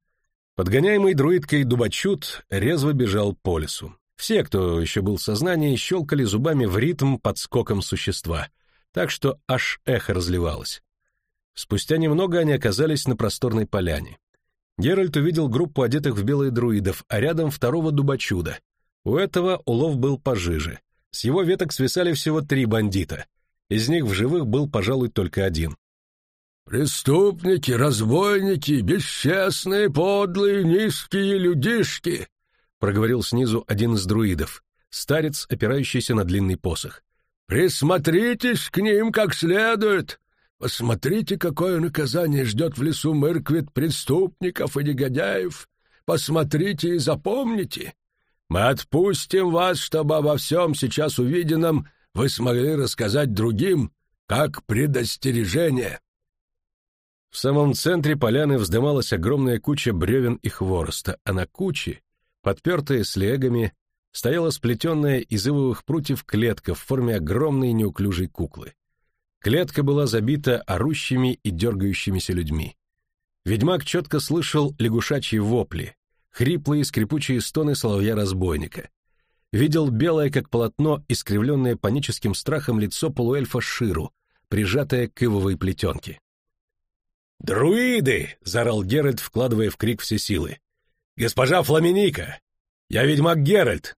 Подгоняемый друидкой Дубачут резво бежал по лесу. Все, кто еще был в сознании, щелкали зубами в ритм под скоком существа, так что аж эхо разливалось. Спустя немного они оказались на просторной поляне. Геральт увидел группу одетых в белые друидов, а рядом второго дубачуда. У этого улов был пожиже. С его веток свисали всего три бандита. Из них в живых был, пожалуй, только один. «Преступники, разбойники, бесчестные, подлые, низкие людишки!» проговорил снизу один из друидов, старец, опирающийся на длинный посох. «Присмотритесь к ним как следует. Посмотрите, какое наказание ждет в лесу Мырквит преступников и негодяев. Посмотрите и запомните. Мы отпустим вас, чтобы обо всем сейчас увиденном вы смогли рассказать другим, как предостережение. В самом центре поляны вздымалась огромная куча бревен и хвороста, а на куче, подпертая слегами, стояла сплетенная из ивовых прутьев клетка в форме огромной неуклюжей куклы. Клетка была забита орущими и дергающимися людьми. Ведьмак четко слышал лягушачьи вопли, хриплые скрипучие стоны соловья-разбойника. Видел белое, как полотно, искривленное паническим страхом лицо полуэльфа Ширу, прижатое к ивовой плетенке. «Друиды!» — заорал Геральт, вкладывая в крик все силы. «Госпожа Фламиника! Я ведьмак Геральт!»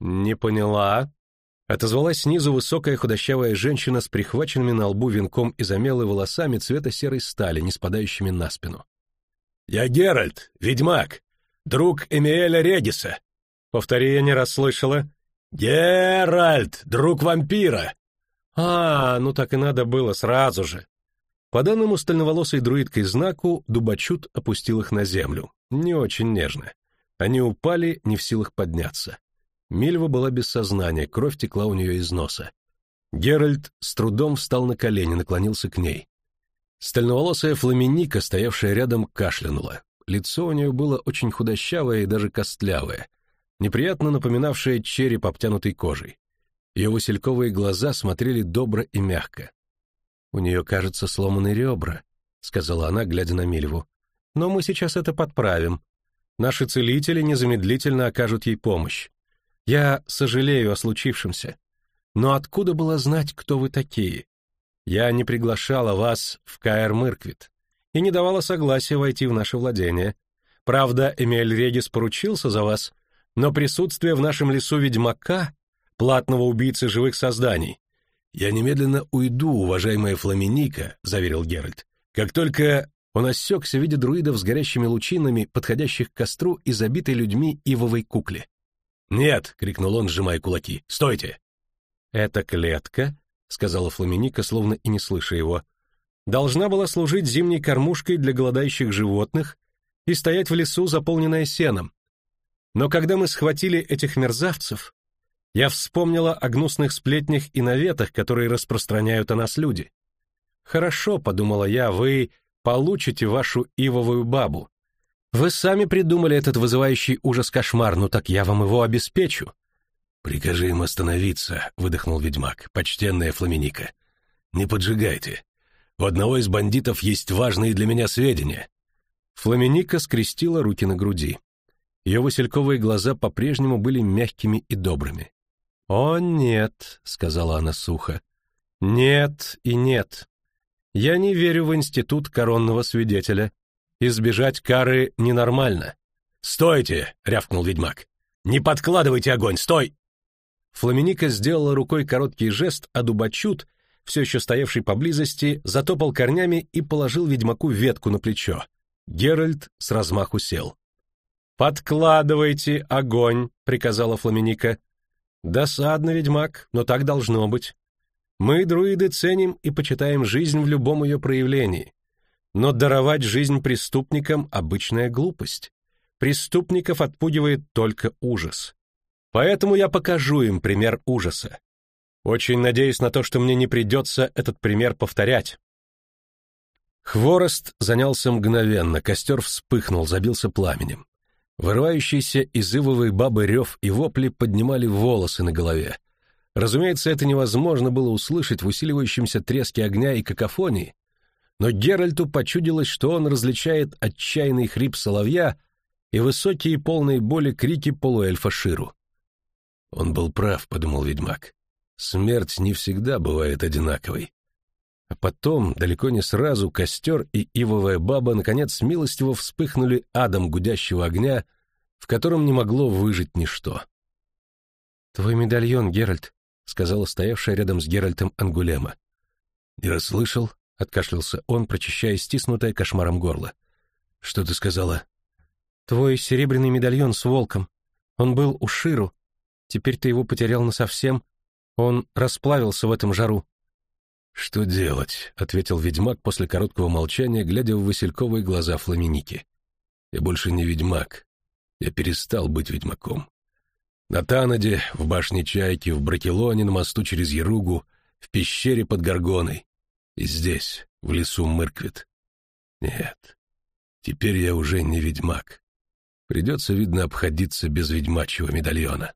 «Не поняла», — отозвалась снизу высокая худощавая женщина с прихваченными на лбу венком из омелы волосами цвета серой стали, не спадающими на спину. «Я Геральт, ведьмак, друг Эмиэля Редиса». «Повтори, я не расслышала». «Геральт, друг вампира». «А, ну так и надо было сразу же». По данному стальноволосой друидкой знаку, Дубачут опустил их на землю. Не очень нежно. Они упали, не в силах подняться. Мильва была без сознания, кровь текла у нее из носа. Геральт с трудом встал на колени, наклонился к ней. Стальноволосая фламиника, стоявшая рядом, кашлянула. Лицо у нее было очень худощавое и даже костлявое, неприятно напоминавшее череп, обтянутый кожей. Ее васильковые глаза смотрели добро и мягко. «У нее, кажется, сломаны ребра», — сказала она, глядя на Мильву. «Но мы сейчас это подправим. Наши целители незамедлительно окажут ей помощь. Я сожалею о случившемся. Но откуда было знать, кто вы такие? Я не приглашала вас в Каэр Мырквит и не давала согласия войти в наше владение. Правда, Эмиль Регис поручился за вас, но присутствие в нашем лесу ведьмака, платного убийцы живых созданий, «Я немедленно уйду, уважаемая Фламиника», — заверил Геральт. «Как только...» Он осекся, видя друидов с горящими лучинами, подходящих к костру и забитой людьми ивовой кукле. «Нет!» — крикнул он, сжимая кулаки. «Стойте!» «Это клетка», — сказала Фламиника, словно и не слыша его, «должна была служить зимней кормушкой для голодающих животных и стоять в лесу, заполненная сеном. Но когда мы схватили этих мерзавцев, я вспомнила о гнусных сплетнях и наветах, которые распространяют о нас люди. Хорошо, подумала я, вы получите вашу ивовую бабу. Вы сами придумали этот вызывающий ужас кошмар, ну так я вам его обеспечу. Прикажи им остановиться, выдохнул ведьмак, почтенная Фламиника. Не поджигайте. У одного из бандитов есть важные для меня сведения. Фламиника скрестила руки на груди. Ее васильковые глаза по-прежнему были мягкими и добрыми. «О, нет», — сказала она сухо. «Нет и нет. Я не верю в институт коронного свидетеля. Избежать кары ненормально». «Стойте!» — рявкнул ведьмак. «Не подкладывайте огонь! Стой!» Фламиника сделала рукой короткий жест, а Дубачут, все еще стоявший поблизости, затопал корнями и положил ведьмаку ветку на плечо. Геральт с размаху сел. «Подкладывайте огонь», — приказала Фламиника. Досадно, ведьмак, но так должно быть. Мы, друиды, ценим и почитаем жизнь в любом ее проявлении. Но даровать жизнь преступникам — обычная глупость. Преступников отпугивает только ужас. Поэтому я покажу им пример ужаса. Очень надеюсь на то, что мне не придется этот пример повторять. Хворост занялся мгновенно, костер вспыхнул, забился пламенем. Вырывающиеся из ивовой бабы рев и вопли поднимали волосы на голове. Разумеется, это невозможно было услышать в усиливающемся треске огня и какофонии, но Геральту почудилось, что он различает отчаянный хрип соловья и высокие полные боли крики полуэльфа Ширу. «Он был прав», — подумал ведьмак. «Смерть не всегда бывает одинаковой. А потом, далеко не сразу, костер и ивовая баба наконец милостиво вспыхнули адом гудящего огня, в котором не могло выжить ничто. «Твой медальон, Геральт», — сказала стоявшая рядом с Геральтом Ангулема. «Не расслышал?» — откашлялся он, прочищая стиснутое кошмаром горло. «Что ты сказала?» «Твой серебряный медальон с волком. Он был у Ширу. Теперь ты его потерял насовсем. Он расплавился в этом жару. «Что делать?» — ответил ведьмак после короткого молчания, глядя в васильковые глаза Фламеники. «Я больше не ведьмак. Я перестал быть ведьмаком. На Танаде, в башне Чайки, в Бракелоне, на мосту через Яругу, в пещере под Горгоной. И здесь, в лесу Мырквит. Нет, теперь я уже не ведьмак. Придется, видно, обходиться без ведьмачьего медальона.